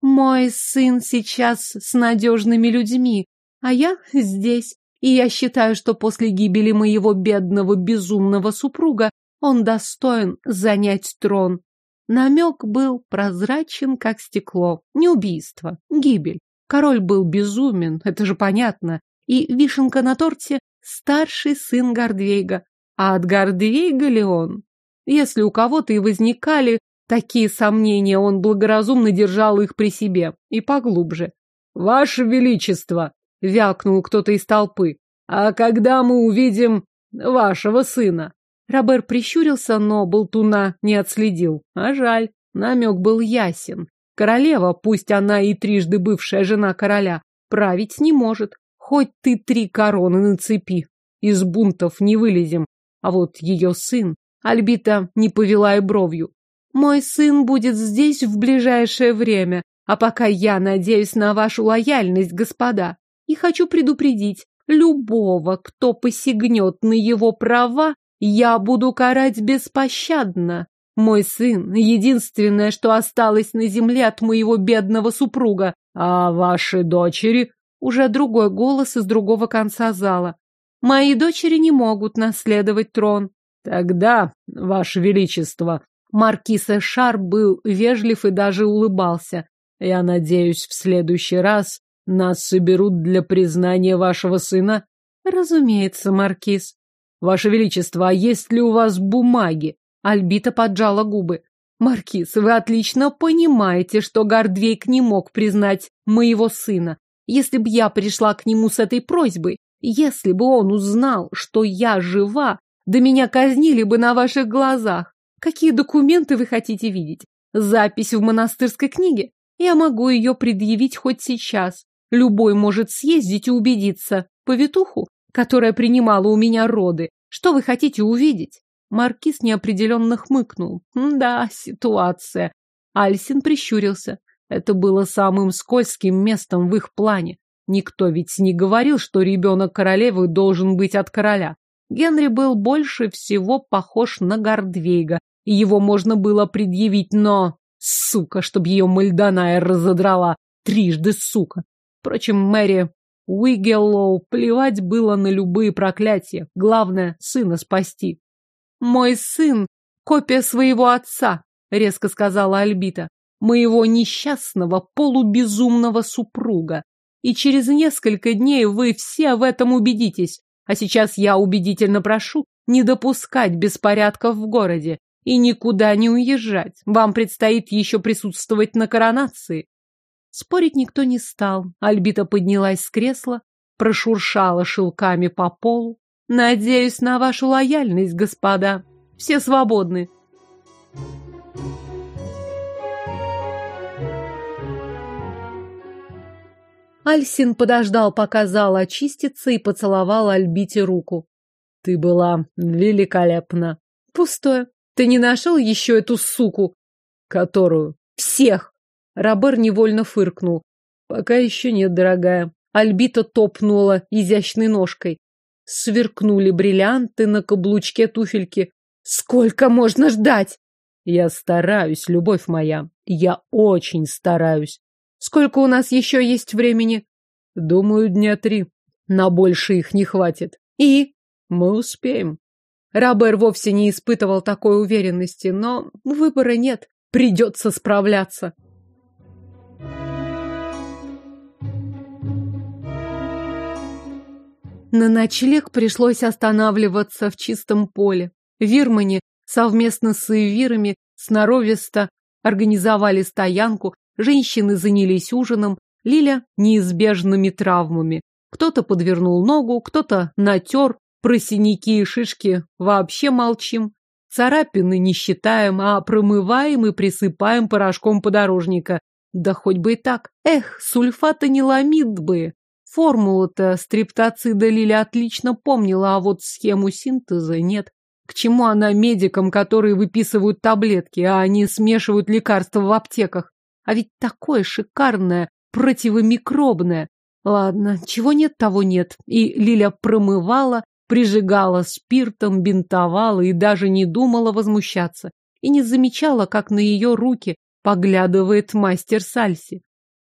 [SPEAKER 1] Мой сын сейчас с надежными людьми, а я здесь. И я считаю, что после гибели моего бедного безумного супруга он достоин занять трон. Намек был прозрачен, как стекло. Не убийство, гибель. Король был безумен, это же понятно. И вишенка на торте — старший сын Гордвейга. А от Гордвейга ли он? Если у кого-то и возникали такие сомнения, он благоразумно держал их при себе. И поглубже. «Ваше Величество!» — вякнул кто-то из толпы. «А когда мы увидим вашего сына?» Робер прищурился, но болтуна не отследил. А жаль, намек был ясен. Королева, пусть она и трижды бывшая жена короля, править не может. Хоть ты три короны нацепи. Из бунтов не вылезем. А вот ее сын... Альбита не повела и бровью. Мой сын будет здесь в ближайшее время, а пока я надеюсь на вашу лояльность, господа. И хочу предупредить, любого, кто посягнет на его права, я буду карать беспощадно. Мой сын — единственное, что осталось на земле от моего бедного супруга. А ваши дочери? Уже другой голос из другого конца зала. Мои дочери не могут наследовать трон. Тогда, ваше величество, маркиз Эшар был вежлив и даже улыбался. Я надеюсь, в следующий раз нас соберут для признания вашего сына? Разумеется, маркиз. Ваше величество, а есть ли у вас бумаги? Альбита поджала губы. Маркиз, вы отлично понимаете, что Гордвейк не мог признать моего сына. Если бы я пришла к нему с этой просьбой, если бы он узнал, что я жива, да меня казнили бы на ваших глазах. Какие документы вы хотите видеть? Запись в монастырской книге? Я могу ее предъявить хоть сейчас. Любой может съездить и убедиться. Повитуху, которая принимала у меня роды. Что вы хотите увидеть? Маркиз неопределенно хмыкнул. Да, ситуация. Альсин прищурился. Это было самым скользким местом в их плане. Никто ведь не говорил, что ребенок королевы должен быть от короля. Генри был больше всего похож на Гордвейга, и его можно было предъявить, но... Сука, чтоб ее Мальдоная разодрала. Трижды сука. Впрочем, Мэри Уигеллоу плевать было на любые проклятия. Главное, сына спасти. Мой сын — копия своего отца, резко сказала Альбита, моего несчастного полубезумного супруга. И через несколько дней вы все в этом убедитесь. А сейчас я убедительно прошу не допускать беспорядков в городе и никуда не уезжать. Вам предстоит еще присутствовать на коронации. Спорить никто не стал. Альбита поднялась с кресла, прошуршала шелками по полу. Надеюсь на вашу лояльность, господа. Все свободны. Альсин подождал, пока зал очистится, и поцеловал Альбите руку.
[SPEAKER 2] Ты была великолепна.
[SPEAKER 1] Пустое. Ты не нашел еще эту суку?
[SPEAKER 2] Которую?
[SPEAKER 1] Всех. Робер невольно фыркнул.
[SPEAKER 2] Пока еще нет, дорогая.
[SPEAKER 1] Альбита топнула изящной ножкой. Сверкнули бриллианты на каблучке туфельки. Сколько можно ждать?
[SPEAKER 2] Я стараюсь, любовь моя. Я очень стараюсь.
[SPEAKER 1] Сколько у нас еще есть времени?
[SPEAKER 2] Думаю, дня три. На больше их не хватит.
[SPEAKER 1] И?
[SPEAKER 2] Мы успеем.
[SPEAKER 1] Робер вовсе не испытывал такой уверенности, но выбора нет. Придется справляться. На ночлег пришлось останавливаться в чистом поле. Вирмане совместно с эвирами сноровисто организовали стоянку, Женщины занялись ужином, Лиля неизбежными травмами. Кто-то подвернул ногу, кто-то натер, про синяки и шишки вообще молчим. Царапины не считаем, а промываем и присыпаем порошком подорожника. Да хоть бы и так. Эх, сульфата не ломит бы. Формулу-то стриптоцида Лиля отлично помнила, а вот схему синтеза нет. К чему она медикам, которые выписывают таблетки, а они смешивают лекарства в аптеках? А ведь такое шикарное, противомикробное. Ладно, чего нет, того нет. И Лиля промывала, прижигала спиртом, бинтовала и даже не думала возмущаться. И не замечала, как на ее руки поглядывает мастер Сальси.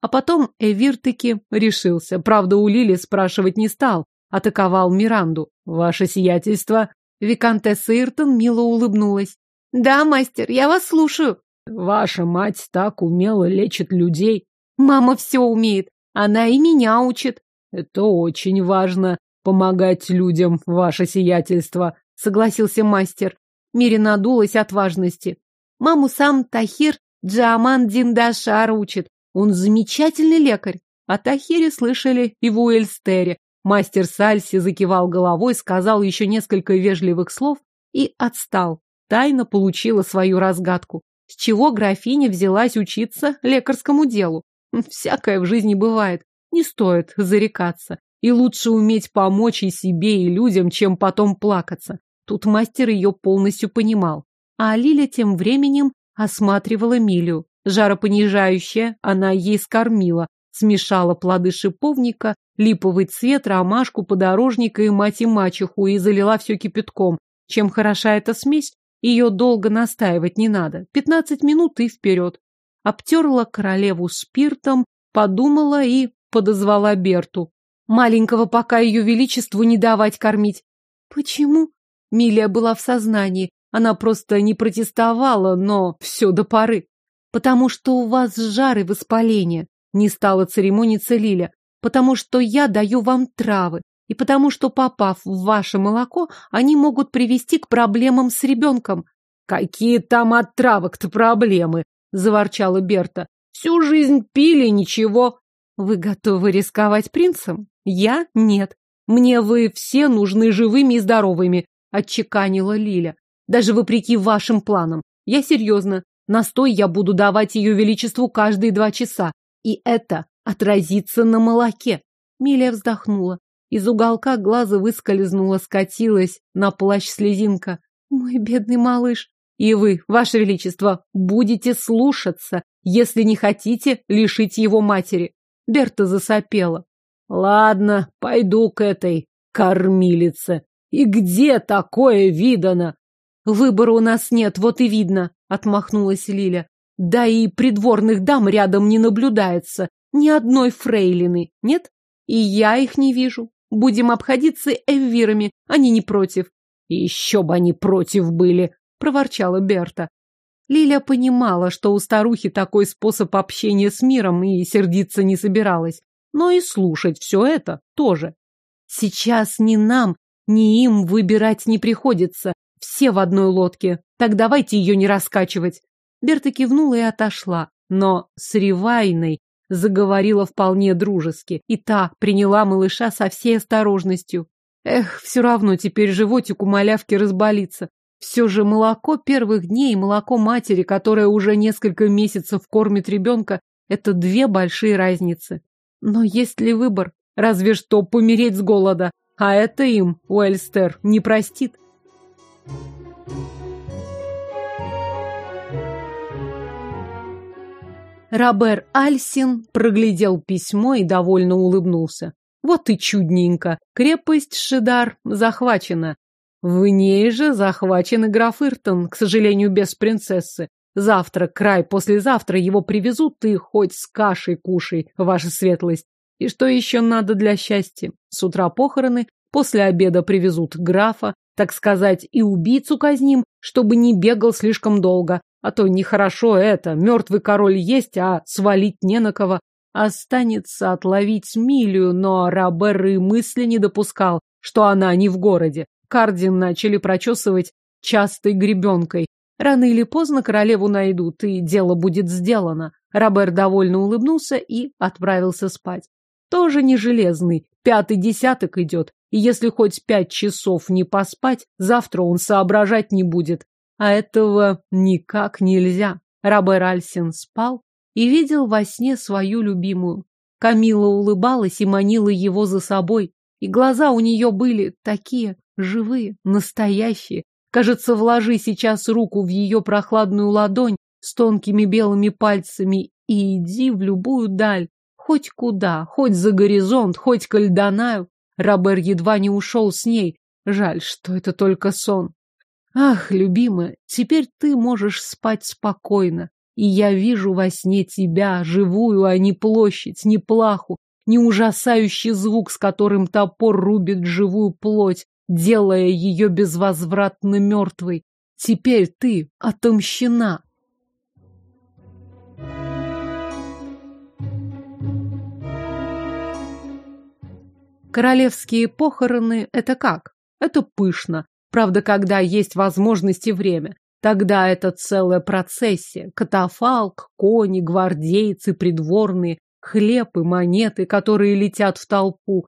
[SPEAKER 1] А потом Эвир таки решился. Правда, у Лили спрашивать не стал. Атаковал Миранду. «Ваше сиятельство!» Викантесса Иртон мило улыбнулась. «Да, мастер, я вас слушаю».
[SPEAKER 2] Ваша мать так умело лечит людей.
[SPEAKER 1] Мама все умеет. Она и меня учит.
[SPEAKER 2] Это очень важно, помогать людям, ваше сиятельство, согласился мастер.
[SPEAKER 1] Мире надулась от важности. Маму сам Тахир Джаман Диндашар учит. Он замечательный лекарь. О Тахире слышали и в Уэльстере. Мастер Сальси закивал головой, сказал еще несколько вежливых слов и отстал. Тайна получила свою разгадку. С чего графиня взялась учиться лекарскому делу? Всякое в жизни бывает. Не стоит зарекаться. И лучше уметь помочь и себе, и людям, чем потом плакаться. Тут мастер ее полностью понимал. А Лиля тем временем осматривала Милю. Жаропонижающая она ей скормила, смешала плоды шиповника, липовый цвет, ромашку, подорожника и мать и мачеху и залила все кипятком. Чем хороша эта смесь, ее долго настаивать не надо. Пятнадцать минут и вперед. Обтерла королеву спиртом, подумала и подозвала Берту. Маленького пока ее величеству не давать кормить. Почему? Милия была в сознании. Она просто не протестовала, но все до поры. Потому что у вас жар и воспаление. Не стала церемониться Лиля. Потому что я даю вам травы и потому что, попав в ваше молоко, они могут привести к проблемам с ребенком.
[SPEAKER 2] Какие там от травок-то проблемы? Заворчала Берта. Всю жизнь пили, ничего.
[SPEAKER 1] Вы готовы рисковать принцем? Я нет. Мне вы все нужны живыми и здоровыми, отчеканила Лиля. Даже вопреки вашим планам. Я серьезно. Настой я буду давать ее величеству каждые два часа. И это отразится на молоке. Милия вздохнула. Из уголка глаза выскользнула, скатилась на плащ слезинка. Мой бедный малыш. И вы, ваше величество, будете слушаться, если не хотите лишить его матери. Берта засопела.
[SPEAKER 2] Ладно, пойду к этой кормилице. И где такое видано?
[SPEAKER 1] Выбора у нас нет, вот и видно, отмахнулась Лиля. Да и придворных дам рядом не наблюдается. Ни одной фрейлины, нет? И я их не вижу. Будем обходиться эвирами, они не против. Еще бы они против были, проворчала Берта. Лиля понимала, что у старухи такой способ общения с миром и сердиться не собиралась. Но и слушать все это тоже. Сейчас ни нам, ни им выбирать не приходится. Все в одной лодке. Так давайте ее не раскачивать. Берта кивнула и отошла. Но с Ревайной заговорила вполне дружески. И та приняла малыша со всей осторожностью. Эх, все равно теперь животик у малявки разболится. Все же молоко первых дней и молоко матери, которая уже несколько месяцев кормит ребенка, это две большие разницы. Но есть ли выбор? Разве что помереть с голода. А это им Уэльстер не простит. Робер Альсин проглядел письмо и довольно улыбнулся. Вот и чудненько. Крепость Шидар захвачена. В ней же захвачен и граф Иртон, к сожалению, без принцессы. Завтра, край послезавтра его привезут, и хоть с кашей кушай, ваша светлость. И что еще надо для счастья? С утра похороны, после обеда привезут графа, так сказать, и убийцу казним, чтобы не бегал слишком долго. А то нехорошо это, мертвый король есть, а свалить не на кого. Останется отловить Милию, но Робер и мысли не допускал, что она не в городе. Кардин начали прочесывать частой гребенкой. Рано или поздно королеву найдут, и дело будет сделано. Робер довольно улыбнулся и отправился спать. Тоже не железный, пятый десяток идет, и если хоть пять часов не поспать, завтра он соображать не будет. А этого никак нельзя. Робер Альсин спал и видел во сне свою любимую. Камила улыбалась и манила его за собой, и глаза у нее были такие живые, настоящие. Кажется, вложи сейчас руку в ее прохладную ладонь с тонкими белыми пальцами и иди в любую даль, хоть куда, хоть за горизонт, хоть к Альдонаю. Робер едва не ушел с ней. Жаль, что это только сон. Ах, любимая, теперь ты можешь спать спокойно. И я вижу во сне тебя, живую, а не площадь, не плаху, не ужасающий звук, с которым топор рубит живую плоть, делая ее безвозвратно мертвой. Теперь ты отомщена. Королевские похороны — это как? Это пышно. Правда, когда есть возможность и время. Тогда это целая процессия. Катафалк, кони, гвардейцы, придворные, хлеб и монеты, которые летят в толпу.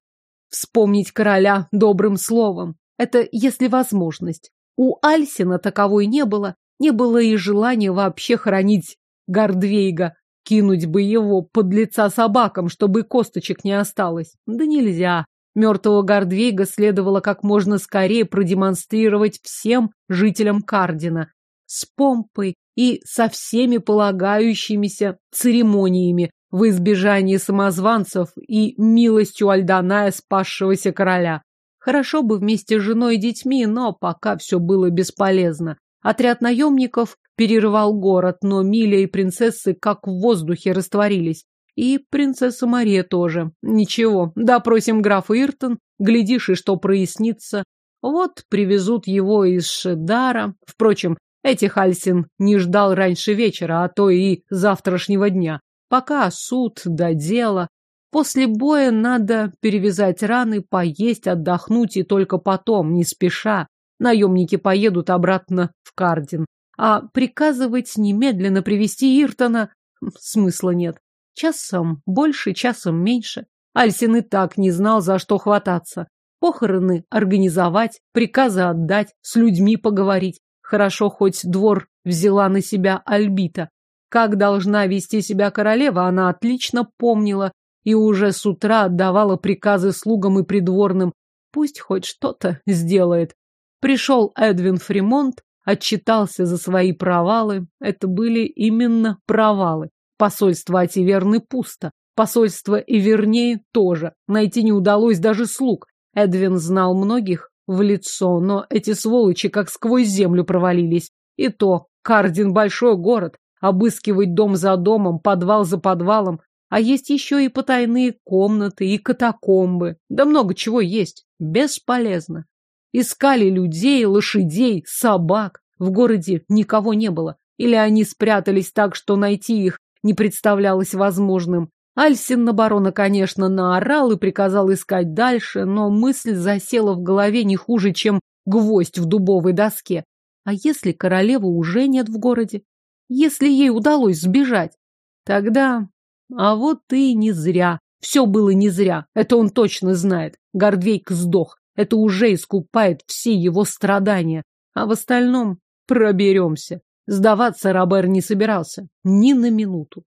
[SPEAKER 1] Вспомнить короля добрым словом. Это если возможность. У Альсина таковой не было. Не было и желания вообще хоронить Гордвейга. Кинуть бы его под лица собакам, чтобы косточек не осталось. Да нельзя. Мертвого Гордвейга следовало как можно скорее продемонстрировать всем жителям Кардина. С помпой и со всеми полагающимися церемониями, в избежание самозванцев и милостью Альданая спасшегося короля. Хорошо бы вместе с женой и детьми, но пока все было бесполезно. Отряд наемников перерывал город, но Миля и принцессы как в воздухе растворились. И принцесса Мария тоже. Ничего, допросим графа Иртон, глядишь, и что прояснится. Вот привезут его из Шедара. Впрочем, этих Альсин не ждал раньше вечера, а то и завтрашнего дня. Пока суд до дела. После боя надо перевязать раны, поесть, отдохнуть, и только потом, не спеша, наемники поедут обратно в Кардин. А приказывать немедленно привести Иртона смысла нет. Часом больше, часом меньше. Альсин и так не знал, за что хвататься. Похороны организовать, приказы отдать, с людьми поговорить. Хорошо, хоть двор взяла на себя Альбита. Как должна вести себя королева, она отлично помнила и уже с утра отдавала приказы слугам и придворным. Пусть хоть что-то сделает. Пришел Эдвин Фримонт, отчитался за свои провалы. Это были именно провалы. Посольство Ативерны пусто. Посольство Ивернее тоже. Найти не удалось даже слуг. Эдвин знал многих в лицо, но эти сволочи как сквозь землю провалились. И то, Кардин большой город, обыскивать дом за домом, подвал за подвалом, а есть еще и потайные комнаты, и катакомбы. Да много чего есть. Бесполезно. Искали людей, лошадей, собак. В городе никого не было. Или они спрятались так, что найти их не представлялось возможным. Альсин на барона, конечно, наорал и приказал искать дальше, но мысль засела в голове не хуже, чем гвоздь в дубовой доске. А если королевы уже нет в городе? Если ей удалось сбежать? Тогда... А вот и не зря. Все было не зря. Это он точно знает. Гордвейк сдох. Это уже искупает все его страдания. А в остальном проберемся. Сдаваться Робер не собирался. Ни на минуту.